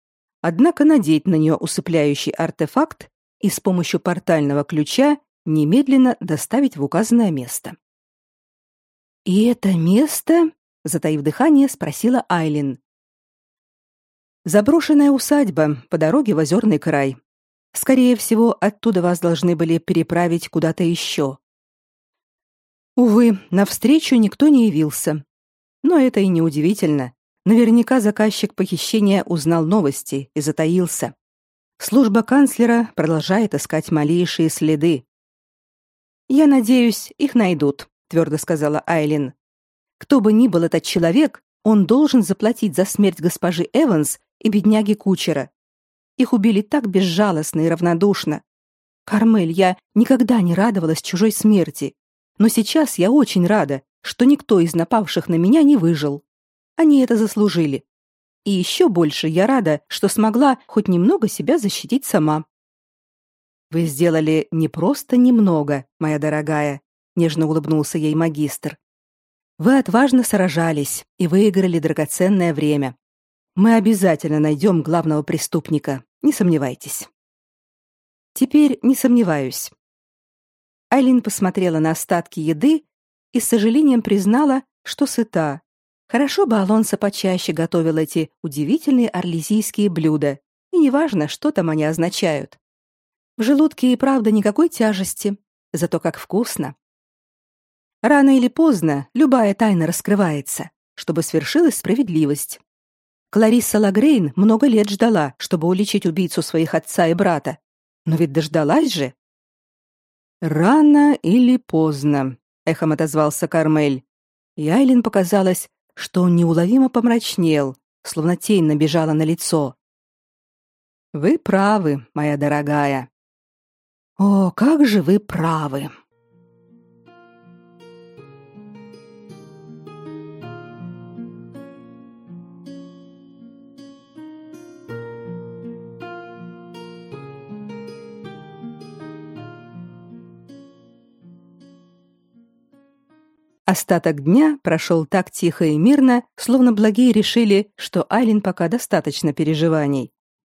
однако надеть на нее усыпляющий артефакт и с помощью портального ключа немедленно доставить в указанное место. «И это место?» — затаив дыхание, спросила Айлин. Заброшенная усадьба по дороге в Озерный край. Скорее всего, оттуда вас должны были переправить куда-то еще. Увы, навстречу никто не явился. Но это и не удивительно. Наверняка заказчик похищения узнал новости и затаился. Служба канцлера продолжает искать малейшие следы. Я надеюсь, их найдут, твердо сказала Айлин. Кто бы ни был этот человек, он должен заплатить за смерть госпожи Эванс и бедняги кучера. Их убили так безжалостно и равнодушно. Кармель, я никогда не радовалась чужой смерти, но сейчас я очень рада, что никто из напавших на меня не выжил. Они это заслужили. И еще больше я рада, что смогла хоть немного себя защитить сама. Вы сделали не просто немного, моя дорогая, нежно улыбнулся ей магистр. Вы отважно сражались и выиграли драгоценное время. Мы обязательно найдем главного преступника, не сомневайтесь. Теперь не сомневаюсь. Айлин посмотрела на остатки еды и с сожалением признала, что сыта. Хорошо бы Алонсо почаще готовил эти удивительные орлезийские блюда, и неважно, что там они означают. В желудке и правда никакой тяжести, зато как вкусно. Рано или поздно любая тайна раскрывается, чтобы свершилась справедливость. Кларисса Лагрейн много лет ждала, чтобы уличить убийцу своих отца и брата. Но ведь дождалась же. Рано или поздно, эхом отозвался Кармель. И Айлин показалось, что он неуловимо помрачнел, словно тень набежала на лицо. Вы правы, моя дорогая. О, как же вы правы. Остаток дня прошел так тихо и мирно, словно благие решили, что Айлин пока достаточно переживаний.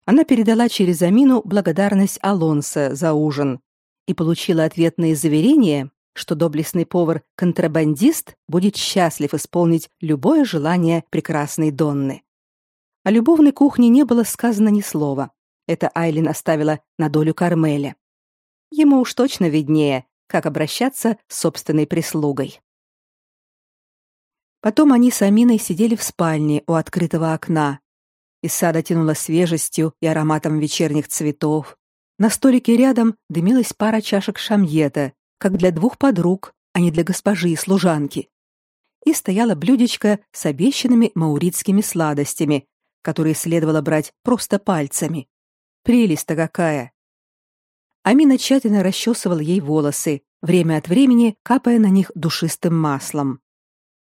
Она передала через Амину благодарность Алонсо за ужин и получила ответные заверения, что доблестный повар-контрабандист будет счастлив исполнить любое желание прекрасной Донны. О любовной кухне не было сказано ни слова. Это Айлин оставила на долю Кармеля. Ему уж точно виднее, как обращаться с собственной прислугой. Потом они с Аминой сидели в спальне у открытого окна. Из сада тянуло свежестью и ароматом вечерних цветов. На столике рядом дымилась пара чашек шамьета, как для двух подруг, а не для госпожи и служанки. И стояло блюдечко с обещанными мауритскими сладостями, которые следовало брать просто пальцами. Прелесть-то какая! Амина тщательно расчесывала ей волосы, время от времени капая на них душистым маслом.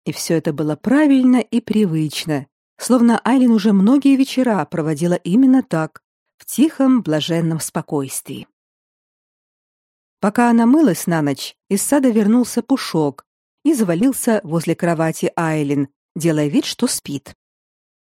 И все это было правильно и привычно, словно Айлин уже многие вечера проводила именно так, в тихом, блаженном спокойствии. Пока она мылась на ночь, из сада вернулся Пушок и завалился возле кровати Айлин, делая вид, что спит.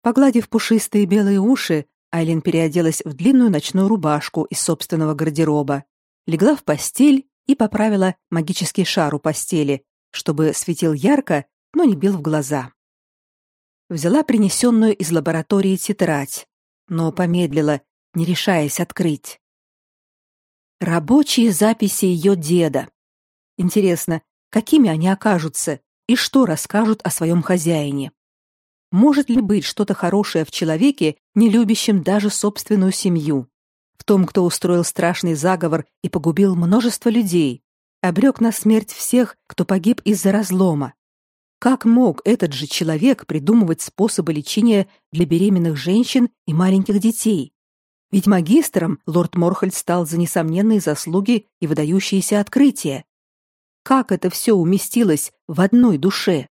Погладив пушистые белые уши, Айлин переоделась в длинную ночную рубашку из собственного гардероба, легла в постель и поправила магический шар у постели, чтобы светил ярко но не бил в глаза. Взяла принесенную из лаборатории тетрадь, но помедлила, не решаясь открыть. Рабочие записи ее деда. Интересно, какими они окажутся и что расскажут о своем хозяине? Может ли быть что-то хорошее в человеке, не любящем даже собственную семью? В том, кто устроил страшный заговор и погубил множество людей, обрек на смерть всех, кто погиб из-за разлома, как мог этот же человек придумывать способы лечения для беременных женщин и маленьких детей? Ведь магистром лорд Морхольд стал за несомненные заслуги и выдающиеся открытия. Как это все уместилось в одной душе?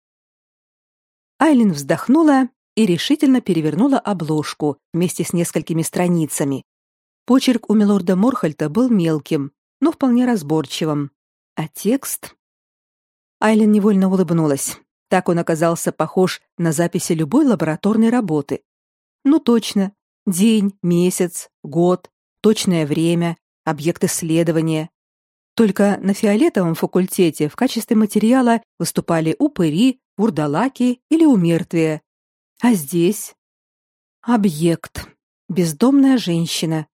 Айлин вздохнула и решительно перевернула обложку вместе с несколькими страницами. Почерк у милорда Морхольта был мелким, но вполне разборчивым. А текст... Айлин невольно улыбнулась. Так он оказался похож на записи любой лабораторной работы. Ну точно, день, месяц, год, точное время, объект исследования. Только на фиолетовом факультете в качестве материала выступали упыри, вурдалаки или умертвия. А здесь объект. Бездомная женщина.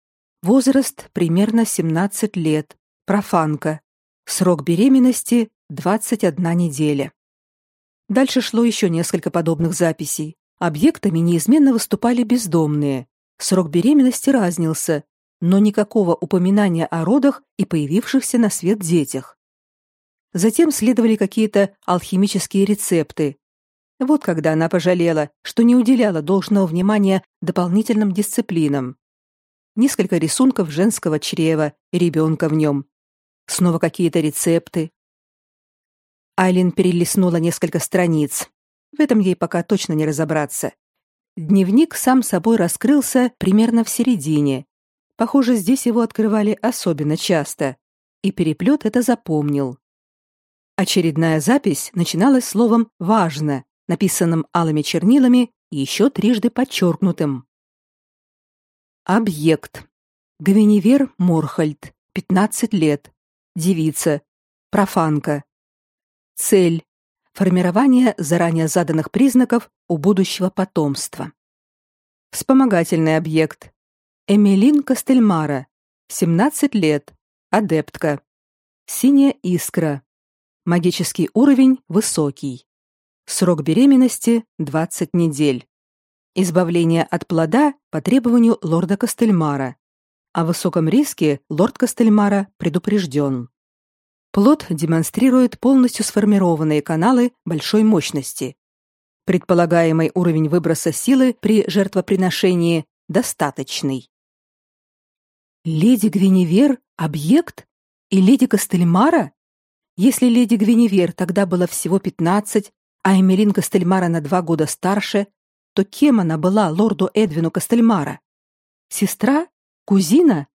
Возраст примерно 17 лет. Профанка. Срок беременности 21 неделя. Дальше шло еще несколько подобных записей. Объектами неизменно выступали бездомные. Срок беременности разнился, но никакого упоминания о родах и появившихся на свет детях. Затем следовали какие-то алхимические рецепты. Вот когда она пожалела, что не уделяла должного внимания дополнительным дисциплинам. Несколько рисунков женского чрева и ребенка в нем. Снова какие-то рецепты, Айлин перелистнула несколько страниц. В этом ей пока точно не разобраться. Дневник сам собой раскрылся примерно в середине. Похоже, здесь его открывали особенно часто, и переплет это запомнил. Очередная запись начиналась словом «важно», написанным алыми чернилами и еще трижды подчеркнутым. Объект. Гвиневер Морхальд, 15 лет. Девица. Профанка. Цель формирование заранее заданных признаков у будущего потомства. Вспомогательный объект. Эмилин Костельмара, 17 лет, адептка. Синяя искра. Магический уровень высокий. Срок беременности 20 недель. Избавление от плода по требованию лорда Костельмара. О высоком риске лорд Костельмара предупрежден. Плод демонстрирует полностью сформированные каналы большой мощности. Предполагаемый уровень выброса силы при жертвоприношении достаточный. Леди Гвиневер — объект? И леди Костельмара? Если леди Гвиневер тогда было всего пятнадцать, а Эмилин Костельмара на два года старше, то кем она была лорду Эдвину Костельмара? Сестра? Кузина?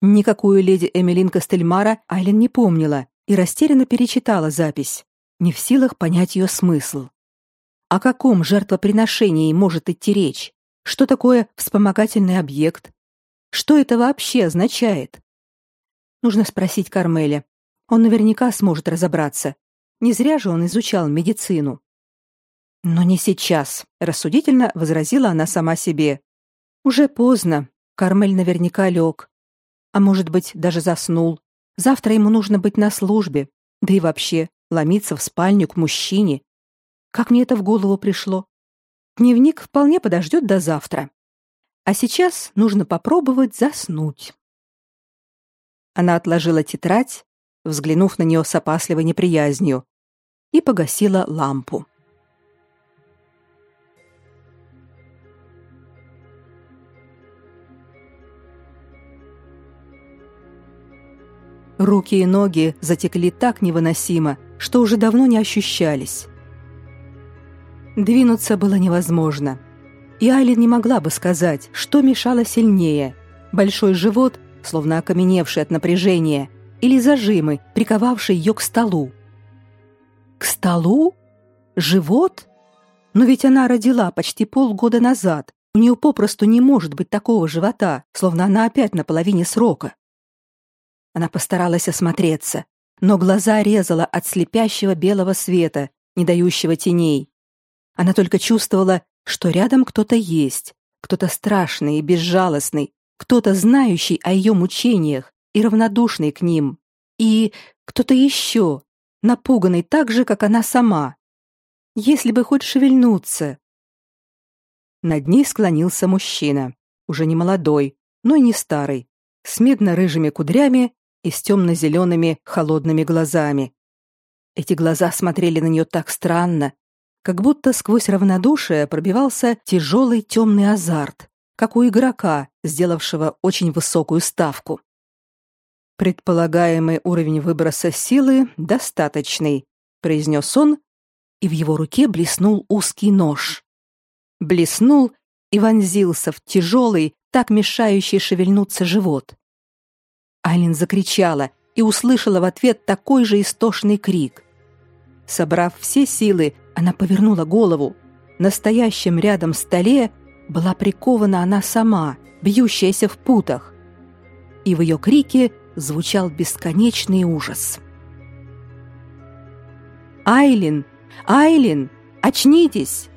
Никакую леди Эмилин Костельмара Айлен не помнила и растерянно перечитала запись, не в силах понять ее смысл. О каком жертвоприношении может идти речь? Что такое вспомогательный объект? Что это вообще означает? Нужно спросить Кармеля. Он наверняка сможет разобраться. Не зря же он изучал медицину. Но не сейчас, рассудительно возразила она сама себе. Уже поздно. Кармель наверняка лег. А может быть, даже заснул. Завтра ему нужно быть на службе. Да и вообще, ломиться в спальню к мужчине. Как мне это в голову пришло? Дневник вполне подождет до завтра. А сейчас нужно попробовать заснуть. Она отложила тетрадь, взглянув на нее с опасливой неприязнью, и погасила лампу. Руки и ноги затекли так невыносимо, что уже давно не ощущались. Двинуться было невозможно. И Айлин не могла бы сказать, что мешало сильнее: большой живот, словно окаменевший от напряжения, или зажимы, приковавшие ее к столу. К столу? Живот? Но ведь она родила почти полгода назад. У нее попросту не может быть такого живота, словно она опять на половине срока. Она постаралась осмотреться, но глаза резала от слепящего белого света, не дающего теней. Она только чувствовала, что рядом кто-то есть, кто-то страшный и безжалостный, кто-то знающий о ее мучениях и равнодушный к ним, и кто-то еще, напуганный так же, как она сама. Если бы хоть шевельнуться. Над ней склонился мужчина, уже не молодой, но и не старый, с медно-рыжими кудрями и с темно-зелеными холодными глазами. Эти глаза смотрели на нее так странно, как будто сквозь равнодушие пробивался тяжелый темный азарт, как у игрока, сделавшего очень высокую ставку. Предполагаемый уровень выброса силы достаточный, произнес он, и в его руке блеснул узкий нож. Блеснул и вонзился в тяжелый, так мешающий шевельнуться живот. Айлин закричала и услышала в ответ такой же истошный крик. Собрав все силы, она повернула голову. На стоящем рядом столе была прикована она сама, бьющаяся в путах. И в ее крике звучал бесконечный ужас. «Айлин! Айлин! Очнитесь!»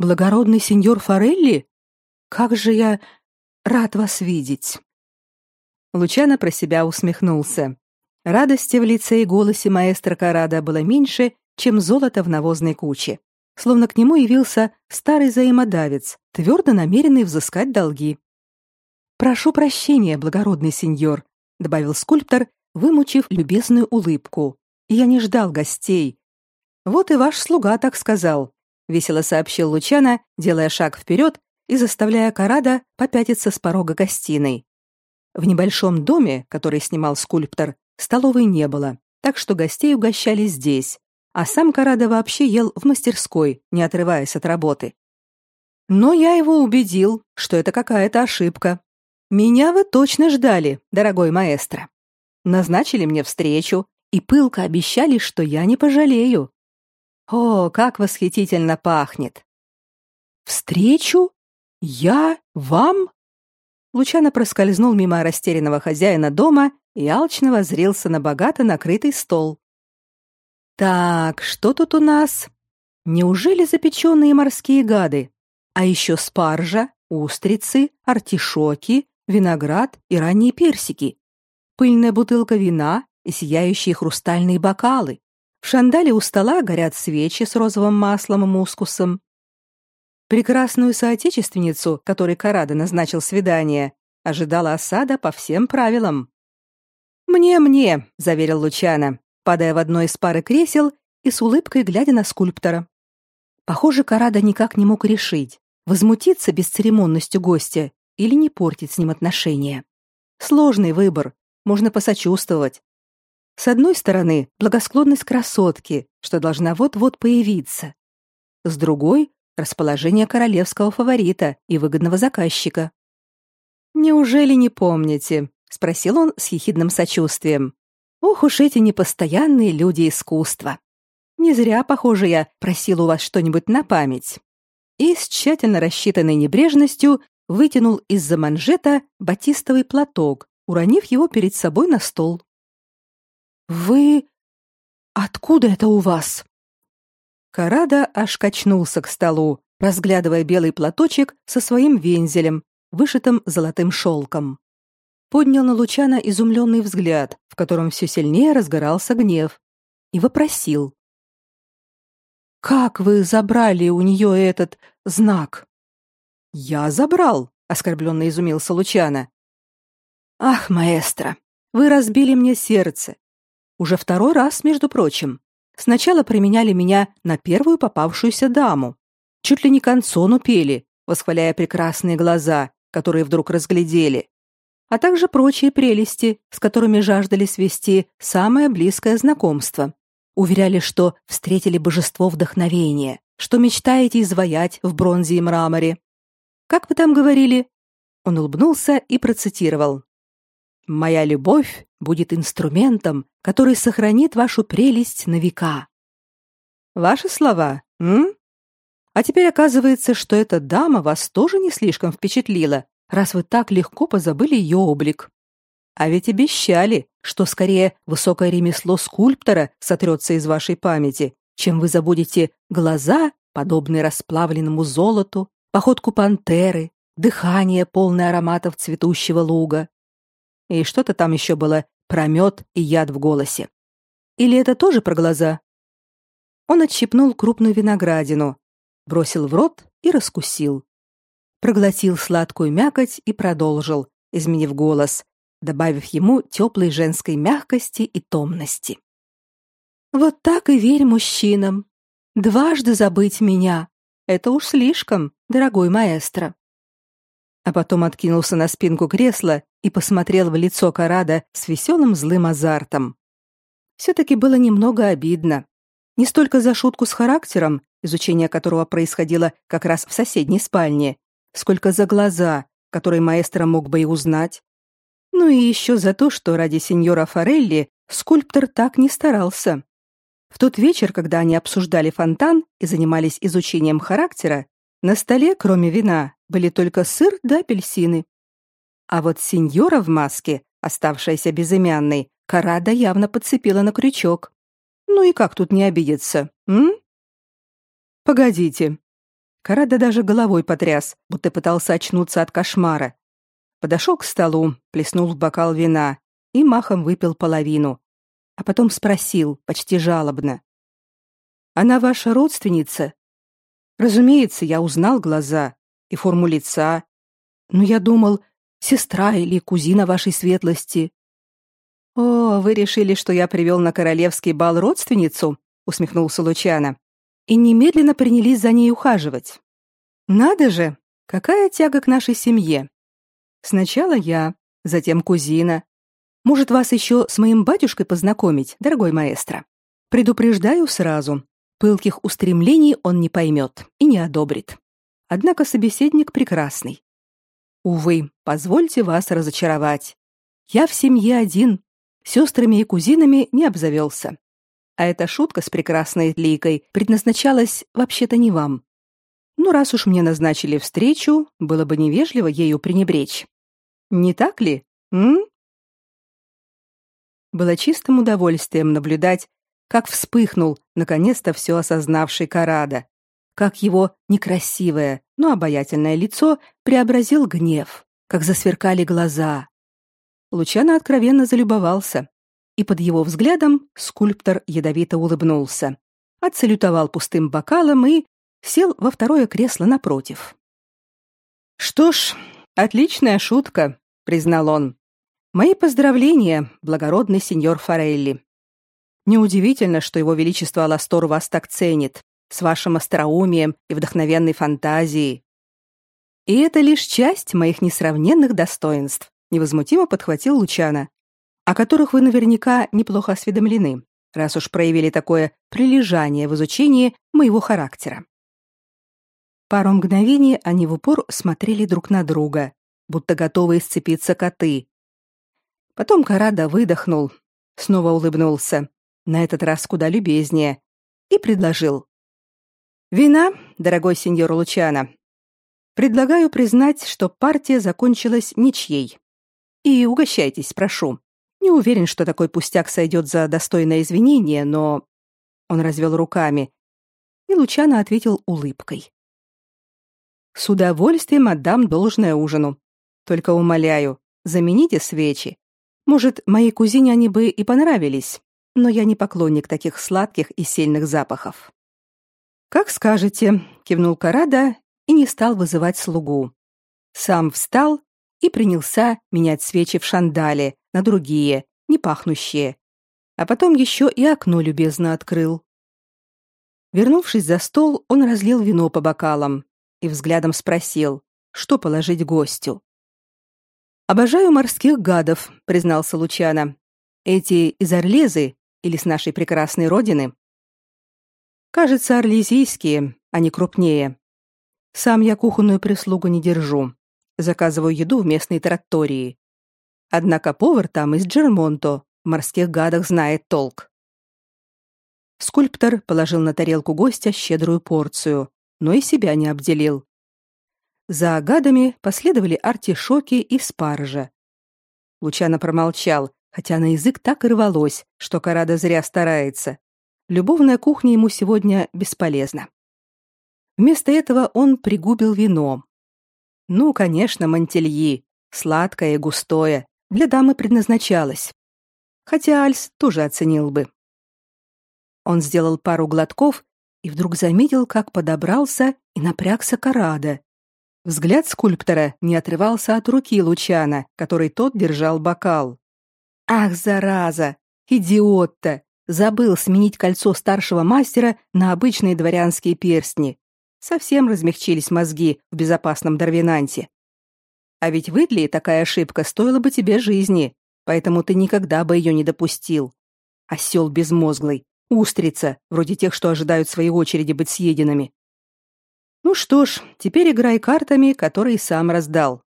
Благородный сеньор Форелли? Как же я рад вас видеть. Лучано про себя усмехнулся. Радости в лице и голосе маэстро Карада было меньше, чем золото в навозной куче. Словно к нему явился старый взаимодавец, твердо намеренный взыскать долги. «Прошу прощения, благородный сеньор», — добавил скульптор, вымучив любезную улыбку. «Я не ждал гостей. Вот и ваш слуга так сказал весело сообщил Лучана, делая шаг вперед и заставляя Карада попятиться с порога гостиной. В небольшом доме, который снимал скульптор, столовой не было, так что гостей угощали здесь, а сам Карада вообще ел в мастерской, не отрываясь от работы. Но я его убедил, что это какая-то ошибка. Меня вы точно ждали, дорогой маэстро. Назначили мне встречу и пылко обещали, что я не пожалею. О, как восхитительно пахнет! Встречу? Я? Вам? Лучано проскользнул мимо растерянного хозяина дома и алчно воззрился на богато накрытый стол. Так, что тут у нас? Неужели запеченные морские гады? а еще спаржа, устрицы, артишоки, виноград и ранние персики, пыльная бутылка вина и сияющие хрустальные бокалы. В шандале у стола горят свечи с розовым маслом и мускусом. Прекрасную соотечественницу, которой Карада назначил свидание, ожидала осада по всем правилам. «Мне-мне», — заверил Лучана, падая в одно из пары кресел и с улыбкой глядя на скульптора. Похоже, Карада никак не мог решить, возмутиться бесцеремонностью гостя или не портить с ним отношения. Сложный выбор, можно посочувствовать. С одной стороны, благосклонность красотки, что должна вот-вот появиться. С другой расположение королевского фаворита и выгодного заказчика. Неужели не помните? спросил он с ехидным сочувствием. Ох уж эти непостоянные люди искусства. Не зря, похоже, я просил у вас что-нибудь на память. И с тщательно рассчитанной небрежностью вытянул из-за манжета батистовый платок, уронив его перед собой на стол. Вы откуда это у вас? Карада аж качнулся к столу, разглядывая белый платочек со своим вензелем, вышитым золотым шелком. Поднял на Лучана изумленный взгляд, в котором все сильнее разгорался гнев, и вопросил: "Как вы забрали у нее этот знак?" "Я забрал", оскорбленно изумился Лучана. "Ах, маэстро, вы разбили мне сердце. Уже второй раз, между прочим. Сначала применяли меня на первую попавшуюся даму. Чуть ли не концону пели, восхваляя прекрасные глаза, которые вдруг разглядели, а также прочие прелести, с которыми жаждали свести самое близкое знакомство. Уверяли, что встретили божество вдохновения, что мечтаете изваять в бронзе и мраморе. Как вы там говорили? Он улыбнулся и процитировал: Моя любовь будет инструментом, который сохранит вашу прелесть на века. Ваши слова, м? А теперь оказывается, что эта дама вас тоже не слишком впечатлила, раз вы так легко позабыли ее облик. А ведь обещали, что скорее высокое ремесло скульптора сотрется из вашей памяти, чем вы забудете глаза, подобные расплавленному золоту, походку пантеры, дыхание, полное ароматов цветущего луга, и что-то там еще было про мед и яд в голосе. Или это тоже про глаза? Он отщипнул крупную виноградину, бросил в рот и раскусил. Проглотил сладкую мякоть и продолжил, изменив голос, добавив ему теплой женской мягкости и томности. Вот так и верь мужчинам. Дважды забыть меня это уж слишком, дорогой маэстро а потом откинулся на спинку кресла и посмотрел в лицо Карада с веселым злым азартом. Все-таки было немного обидно. Не столько за шутку с характером, изучение которого происходило как раз в соседней спальне, сколько за глаза, которые маэстро мог бы и узнать. Ну и еще за то, что ради сеньора Форелли скульптор так не старался. В тот вечер, когда они обсуждали фонтан и занимались изучением характера, на столе, кроме вина, были только сыр да апельсины. А вот сеньора в маске, оставшаяся безымянной, Карада явно подцепила на крючок. Ну и как тут не обидеться, м? Погодите. Карада даже головой потряс, будто пытался очнуться от кошмара. Подошел к столу, плеснул в бокал вина и махом выпил половину, а потом спросил, почти жалобно: "Она ваша родственница?" Разумеется, я узнал глаза и форму лица, но я думал, сестра или кузина вашей светлости. О, вы решили, что я привел на королевский бал родственницу? усмехнулся Лучано. И немедленно принялись за ней ухаживать. Надо же, какая тяга к нашей семье. Сначала я, затем кузина. Может, вас еще с моим батюшкой познакомить, дорогой маэстро? Предупреждаю сразу, Пылких устремлений он не поймет и не одобрит. Однако собеседник прекрасный. Увы, позвольте вас разочаровать. Я в семье один, сестрами и кузинами не обзавелся. А эта шутка с прекрасной Ликой предназначалась вообще-то не вам. Ну, раз уж мне назначили встречу, было бы невежливо ею пренебречь. Не так ли? М? Было чистым удовольствием наблюдать, как вспыхнул, наконец-то все осознавший Карада, как его некрасивое, но обаятельное лицо преобразил гнев, как засверкали глаза. Лучано откровенно залюбовался, и под его взглядом скульптор ядовито улыбнулся, отсалютовал пустым бокалом и сел во второе кресло напротив. «Что ж, отличная шутка», — признал он. «Мои поздравления, благородный сеньор Форелли. Неудивительно, что его величество Аластор вас так ценит, с вашим остроумием и вдохновенной фантазией. И это лишь часть моих несравненных достоинств, невозмутимо подхватил Лучана, о которых вы наверняка неплохо осведомлены, раз уж проявили такое прилежание в изучении моего характера. Пару мгновений они в упор смотрели друг на друга, будто готовые сцепиться коты. Потом Карада выдохнул, снова улыбнулся, на этот раз куда любезнее, и предложил. «Вина, дорогой сеньор Лучано. Предлагаю признать, что партия закончилась ничьей. И угощайтесь, прошу. Не уверен, что такой пустяк сойдет за достойное извинение, но...» Он развел руками, и Лучано ответил улыбкой. С удовольствием отдам должное ужину. Только умоляю, замените свечи. Может, моей кузине они бы и понравились, но я не поклонник таких сладких и сильных запахов. Как скажете, кивнул Карада и не стал вызывать слугу. Сам встал и принялся менять свечи в шандале на другие, не пахнущие. А потом еще и окно любезно открыл. Вернувшись за стол, он разлил вино по бокалам, и взглядом спросил, что положить гостю. «Обожаю морских гадов», — признался Лучано. «Эти из Орлезы или с нашей прекрасной родины?» «Кажется, орлезийские, они крупнее. Сам я кухонную прислугу не держу. Заказываю еду в местной трактории. Однако повар там из Джермонто, в морских гадах знает толк». Скульптор положил на тарелку гостя щедрую порцию, но и себя не обделил. За агадами последовали артишоки и спаржа. Лучано промолчал, хотя на язык так и рвалось, что Карада зря старается. Любовная кухня ему сегодня бесполезна. Вместо этого он пригубил вино. Ну, конечно, Монтельи, сладкое и густое, для дамы предназначалось. Хотя Альс тоже оценил бы. Он сделал пару глотков и вдруг заметил, как подобрался и напрягся Карада. Взгляд скульптора не отрывался от руки Лучана, который тот держал бокал. Ах, зараза! Идиот-то! Забыл сменить кольцо старшего мастера на обычные дворянские перстни. Совсем размягчились мозги в безопасном Дарвинанте. А ведь в Идлии такая ошибка стоила бы тебе жизни, поэтому ты никогда бы ее не допустил. Осел безмозглый. Устрица, вроде тех, что ожидают своей очереди быть съеденными. Ну что ж, теперь играй картами, которые сам раздал.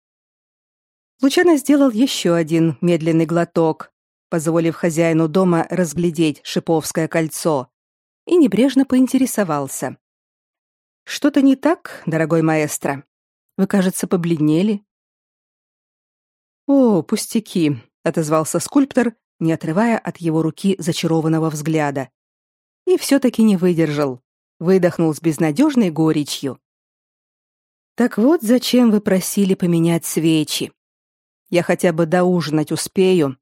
Лучано сделал еще один медленный глоток, позволив хозяину дома разглядеть шиповское кольцо, и небрежно поинтересовался. «Что-то не так, дорогой маэстро? Вы, кажется, побледнели». «О, пустяки», — отозвался скульптор, не отрывая от его руки зачарованного взгляда и все-таки не выдержал, выдохнул с безнадежной горечью. «Так вот зачем вы просили поменять свечи. Я хотя бы доужинать успею».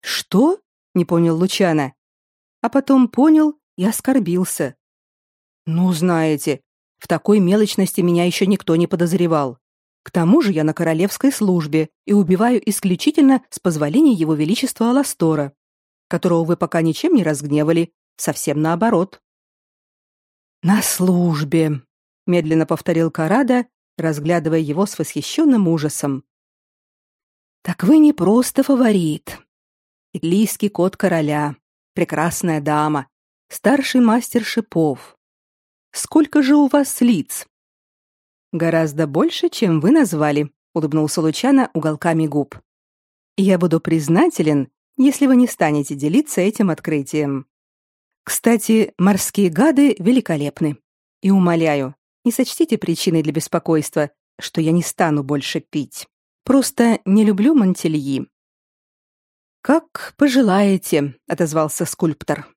«Что?» — не понял Лучана. А потом понял и оскорбился. «Ну, знаете, в такой мелочности меня еще никто не подозревал. К тому же я на королевской службе и убиваю исключительно с позволения его величества Аластора, которого вы пока ничем не разгневали совсем наоборот. На службе, медленно повторил Карада, разглядывая его с восхищенным ужасом. Так вы не просто фаворит. Итлийский кот короля, прекрасная дама, старший мастер шипов. Сколько же у вас лиц? Гораздо больше, чем вы назвали, улыбнулся Лучано уголками губ. Я буду признателен, если вы не станете делиться этим открытием. Кстати, морские гады великолепны. И умоляю, не сочтите причиной для беспокойства, что я не стану больше пить. Просто не люблю Монтельи. Как пожелаете, отозвался скульптор.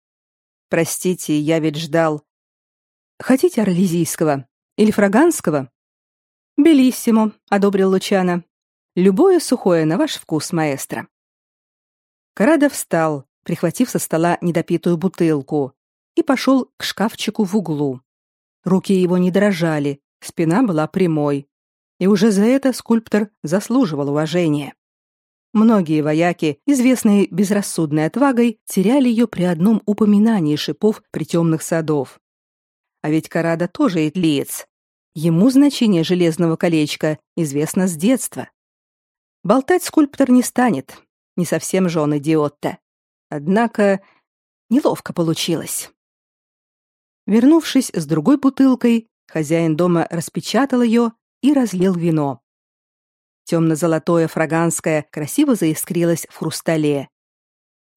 Простите, я ведь ждал. Хотите орлезийского или фраганского? Белиссимо, одобрил Лучано. Любое сухое на ваш вкус, маэстро. Карада встал, прихватив со стола недопитую бутылку, и пошел к шкафчику в углу. Руки его не дрожали, спина была прямой, и уже за это скульптор заслуживал уважения. Многие вояки, известные безрассудной отвагой, теряли ее при одном упоминании шипов при темных садов. А ведь Карада тоже итлиец. Ему значение железного колечка известно с детства. Болтать скульптор не станет, не совсем же он идиот-то. Однако неловко получилось. Вернувшись с другой бутылкой, хозяин дома распечатал ее и разлил вино. Темно-золотое фраганское красиво заискрилось в хрустале.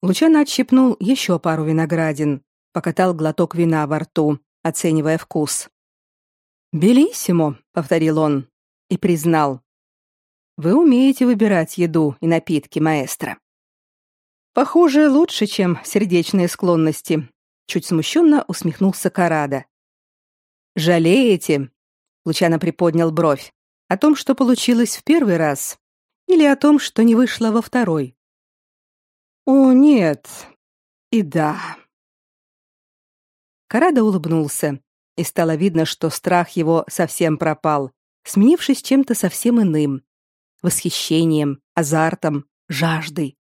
Лучано отщипнул еще пару виноградин, покатал глоток вина во рту, оценивая вкус. «Белиссимо», — повторил он и признал. «Вы умеете выбирать еду и напитки, маэстро». «Похоже, лучше, чем сердечные склонности», — чуть смущенно усмехнулся Карада. «Жалеете?» — Лучано приподнял бровь. О том, что получилось в первый раз, или о том, что не вышло во второй? О, нет. И да. Карада улыбнулся, и стало видно, что страх его совсем пропал, сменившись чем-то совсем иным восхищением, азартом, жаждой.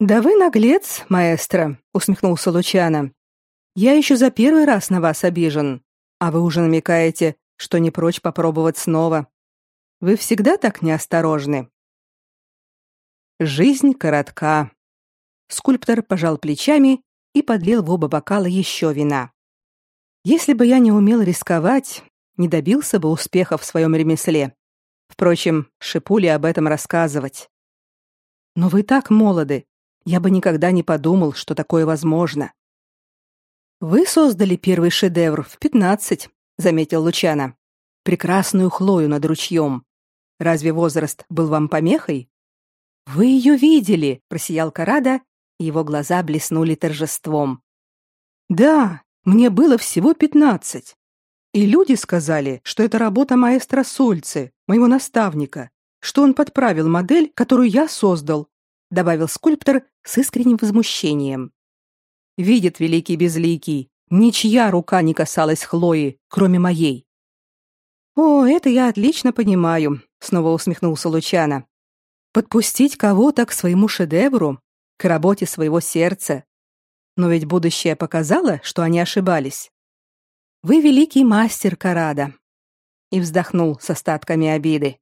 Да вы наглец, маэстро, усмехнулся Лучано. Я еще за первый раз на вас обижен, а вы уже намекаете, что не прочь попробовать снова. Вы всегда так неосторожны. Жизнь коротка. Скульптор пожал плечами и подлил в оба бокала еще вина. Если бы я не умел рисковать, не добился бы успеха в своем ремесле. Впрочем, шипули об этом рассказывать. Но вы так молоды. Я бы никогда не подумал, что такое возможно. Вы создали первый шедевр в пятнадцать, заметил Лучано. Прекрасную Хлою над ручьем. Разве возраст был вам помехой? Вы ее видели, просиял Карада, и его глаза блеснули торжеством. Да, мне было всего пятнадцать. И люди сказали, что это работа маэстро Сольцы, моего наставника, что он подправил модель, которую я создал, добавил скульптор с искренним возмущением. Видит великий безликий, Ничья рука не касалась Хлои, кроме моей. О, это я отлично понимаю, снова усмехнулся Лучано. Подпустить кого-то к своему шедевру, к работе своего сердца. Но ведь будущее показало, что они ошибались. Вы великий мастер Карада. И вздохнул с остатками обиды.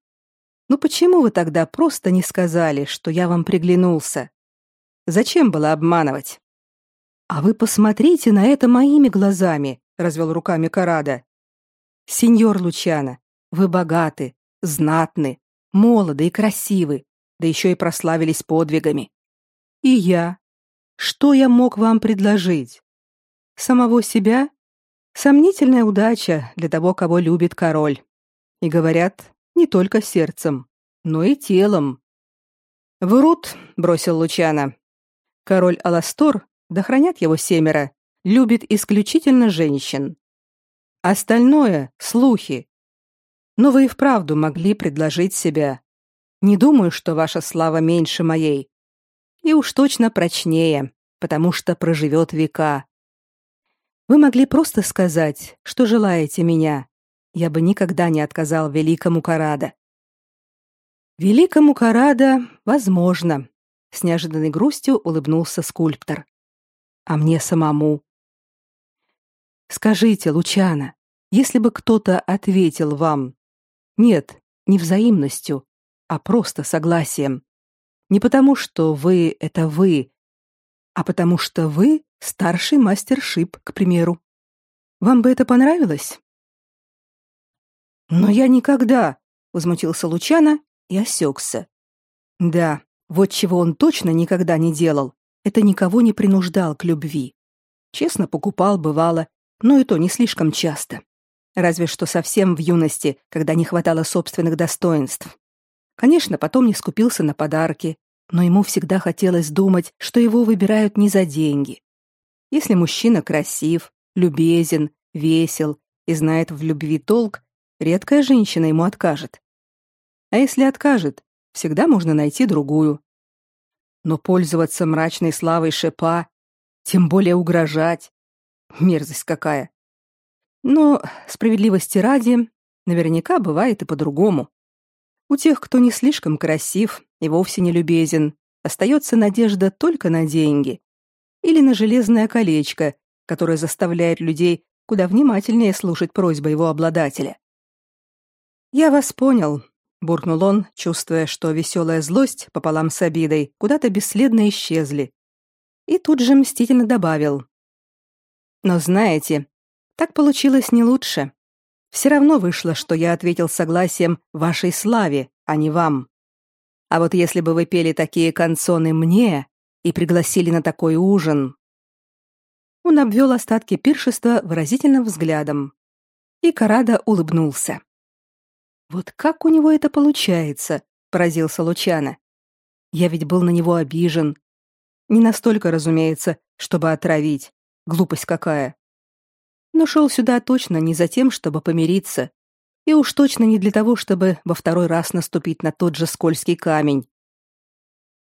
Ну почему вы тогда просто не сказали, что я вам приглянулся? Зачем было обманывать? А вы посмотрите на это моими глазами, развел руками Карада. Сеньор Лучано, вы богаты, знатны, молоды и красивы, да еще и прославились подвигами. И я. Что я мог вам предложить? Самого себя? Сомнительная удача для того, кого любит король. И говорят, не только сердцем, но и телом. Врут, бросил Лучано. Король Аластор да хранят его семеро, любит исключительно женщин. Остальное — слухи. Но вы и вправду могли предложить себя. Не думаю, что ваша слава меньше моей. И уж точно прочнее, потому что проживет века. Вы могли просто сказать, что желаете меня. Я бы никогда не отказал великому Карада. Великому Карада, возможно, с неожиданной грустью улыбнулся скульптор а мне самому. Скажите, Лучана, если бы кто-то ответил вам: "Нет, не взаимностью, а просто согласием". Не потому, что вы это вы, а потому что вы старший мастер шип, к примеру. Вам бы это понравилось? Но я никогда, возмутился Лучана и осекся. Да, вот чего он точно никогда не делал это никого не принуждал к любви. Честно покупал бывало, но и то не слишком часто. Разве что совсем в юности, когда не хватало собственных достоинств. Конечно, потом не скупился на подарки, но ему всегда хотелось думать, что его выбирают не за деньги. Если мужчина красив, любезен, весел и знает в любви толк, редкая женщина ему откажет. А если откажет, всегда можно найти другую. Но пользоваться мрачной славой шепа, тем более угрожать, мерзость какая. Но справедливости ради, наверняка бывает и по-другому. У тех, кто не слишком красив и вовсе не любезен, остается надежда только на деньги или на железное колечко, которое заставляет людей куда внимательнее слушать просьбы его обладателя. «Я вас понял», — буркнул он, чувствуя, что веселая злость пополам с обидой куда-то бесследно исчезли. И тут же мстительно добавил. «Но знаете, так получилось не лучше. Все равно вышло, что я ответил согласием вашей славе, а не вам. А вот если бы вы пели такие канцоны мне и пригласили на такой ужин, он обвел остатки пиршества выразительным взглядом. И Карада улыбнулся. «Вот как у него это получается?» — поразился Лучано. «Я ведь был на него обижен. Не настолько, разумеется, чтобы отравить. Глупость какая. Но шел сюда точно не за тем, чтобы помириться. И уж точно не для того, чтобы во второй раз наступить на тот же скользкий камень».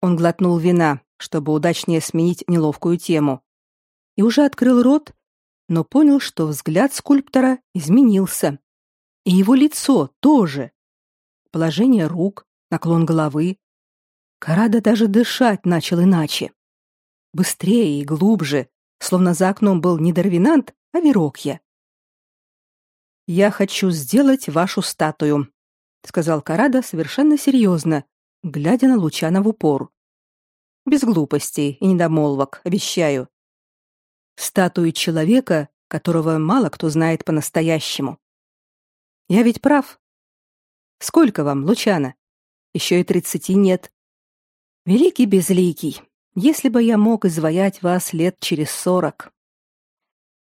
Он глотнул вина, чтобы удачнее сменить неловкую тему и уже открыл рот, но понял, что взгляд скульптора изменился. И его лицо тоже. Положение рук, наклон головы. Карада даже дышать начал иначе. Быстрее и глубже, словно за окном был не Дарвинант, а Верокья. «Я хочу сделать вашу статую», — сказал Карада совершенно серьезно, глядя на Лучана в упор. «Без глупостей и недомолвок, обещаю статую человека, которого мало кто знает по-настоящему. Я ведь прав. Сколько вам, Лучана? Еще и тридцати нет. Великий безликий, если бы я мог изваять вас лет через сорок.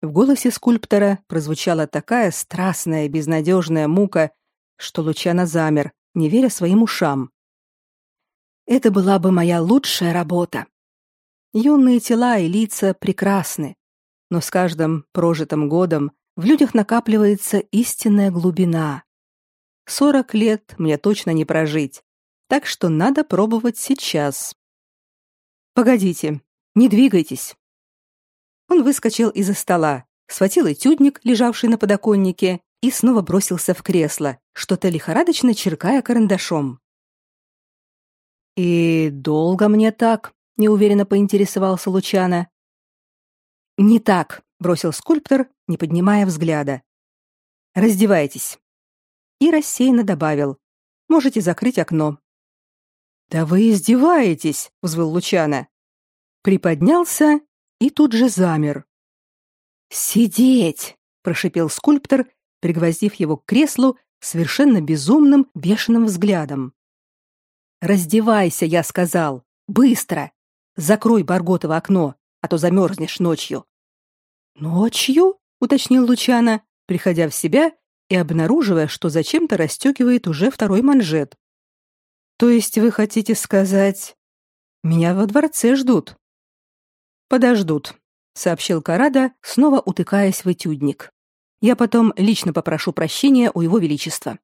В голосе скульптора прозвучала такая страстная, безнадежная мука, что Лучана замер, не веря своим ушам. Это была бы моя лучшая работа. Юные тела и лица прекрасны, но с каждым прожитым годом в людях накапливается истинная глубина. Сорок лет мне точно не прожить, так что надо пробовать сейчас. Погодите, не двигайтесь. Он выскочил из-за стола, схватил этюдник, лежавший на подоконнике, и снова бросился в кресло, что-то лихорадочно черкая карандашом. И долго мне так? неуверенно поинтересовался Лучана. Не так, бросил скульптор, не поднимая взгляда. Раздевайтесь. И рассеянно добавил: можете закрыть окно. Да вы издеваетесь, взвыл Лучана. Приподнялся и тут же замер. Сидеть, прошипел скульптор, пригвоздив его к креслу совершенно безумным, бешеным взглядом. Раздевайся, я сказал, быстро. Закрой Барготово окно, а то замерзнешь ночью. Ночью? Уточнил Лучана, приходя в себя и обнаруживая, что зачем-то расстегивает уже второй манжет. То есть вы хотите сказать, меня во дворце ждут? Подождут, сообщил Карада, снова утыкаясь в этюдник. Я потом лично попрошу прощения у его величества.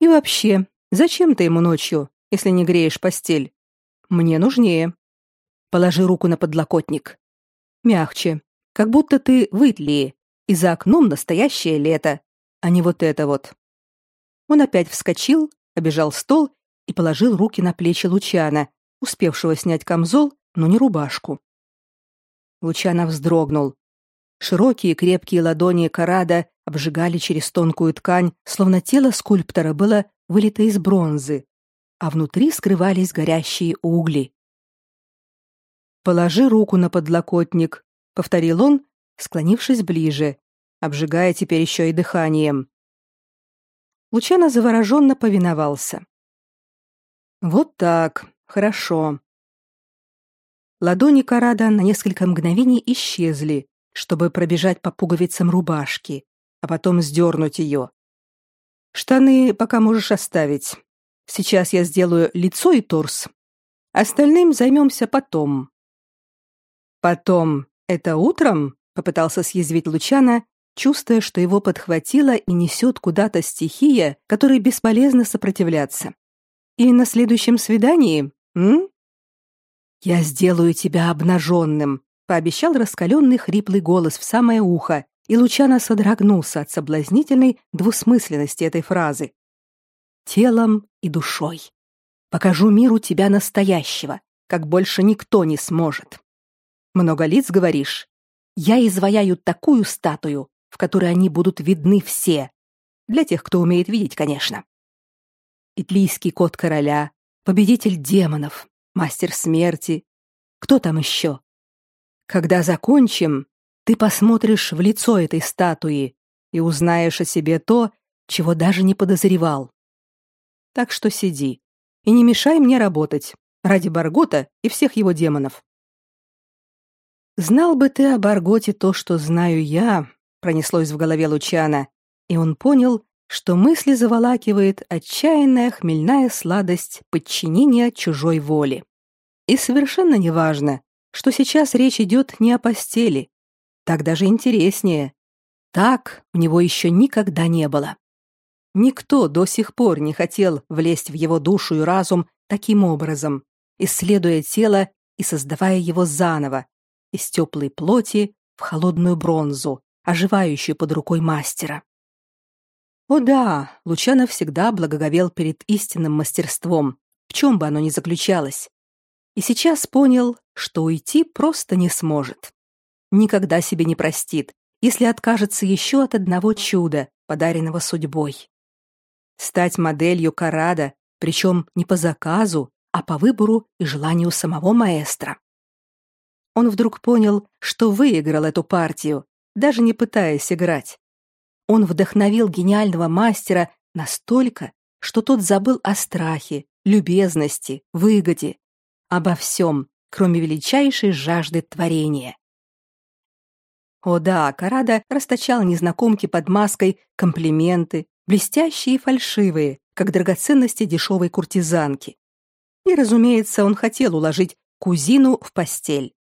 И вообще, зачем ты ему ночью, если не греешь постель? Мне нужнее. Положи руку на подлокотник. Мягче, как будто ты в и за окном настоящее лето, а не вот это вот. Он опять вскочил, обежал стол и положил руки на плечи Лучана, успевшего снять камзол, но не рубашку. Лучана вздрогнул. Широкие крепкие ладони Карада обжигали через тонкую ткань, словно тело скульптора было вылито из бронзы, а внутри скрывались горящие угли. Положи руку на подлокотник, повторил он, склонившись ближе, обжигая теперь еще и дыханием. Лучано завороженно повиновался. Вот так, хорошо. Ладони Карада на несколько мгновений исчезли, чтобы пробежать по пуговицам рубашки, а потом сдернуть ее. Штаны пока можешь оставить. Сейчас я сделаю лицо и торс. Остальным займемся потом. Потом это утром попытался съязвить Лучана чувствуя, что его подхватила и несет куда-то стихия, которой бесполезно сопротивляться. И на следующем свидании, м? Я сделаю тебя обнаженным, пообещал раскаленный хриплый голос в самое ухо, и Лучано содрогнулся от соблазнительной двусмысленности этой фразы. Телом и душой. Покажу миру тебя настоящего, как больше никто не сможет. Много лиц говоришь? Я изваяю такую статую, в которой они будут видны все. Для тех, кто умеет видеть, конечно. Итлийский кот короля, победитель демонов, мастер смерти. Кто там еще? Когда закончим, ты посмотришь в лицо этой статуи и узнаешь о себе то, чего даже не подозревал. Так что сиди и не мешай мне работать ради Баргота и всех его демонов. Знал бы ты о Барготе то, что знаю я, пронеслось в голове Лучана, и он понял, что мысли заволакивает отчаянная хмельная сладость подчинения чужой воле. И совершенно неважно, что сейчас речь идет не о постели. Так даже интереснее. Так у него еще никогда не было. Никто до сих пор не хотел влезть в его душу и разум таким образом, исследуя тело и создавая его заново, из теплой плоти в холодную бронзу, оживающую под рукой мастера. О да, Лучано всегда благоговел перед истинным мастерством, в чем бы оно ни заключалось. И сейчас понял, что уйти просто не сможет. Никогда себе не простит, если откажется еще от одного чуда, подаренного судьбой. Стать моделью Карада, причем не по заказу, а по выбору и желанию самого маэстро. Он вдруг понял, что выиграл эту партию, даже не пытаясь играть. Он вдохновил гениального мастера настолько, что тот забыл о страхе, любезности, выгоде, обо всем, кроме величайшей жажды творения. О да, Карада расточал незнакомке под маской комплименты, блестящие и фальшивые, как драгоценности дешевой куртизанки. И, разумеется, он хотел уложить кузину в постель.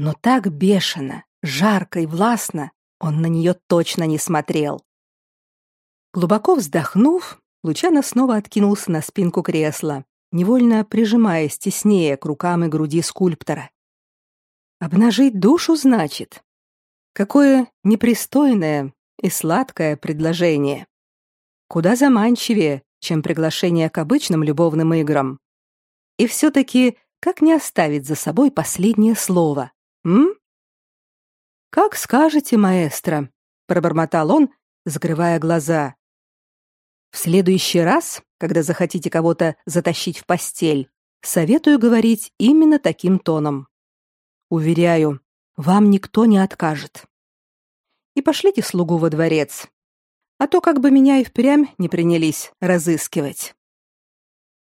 Но так бешено, жарко и властно он на нее точно не смотрел. Глубоко вздохнув, Лучано снова откинулся на спинку кресла, невольно прижимаясь теснее к рукам и груди скульптора. Обнажить душу, значит? Какое непристойное и сладкое предложение. Куда заманчивее, чем приглашение к обычным любовным играм. И все-таки как не оставить за собой последнее слово? М? Как скажете, маэстро, пробормотал он, закрывая глаза. В следующий раз, когда захотите кого-то затащить в постель, советую говорить именно таким тоном. Уверяю, вам никто не откажет. И пошлите слугу во дворец, а то как бы меня и впрямь не принялись разыскивать.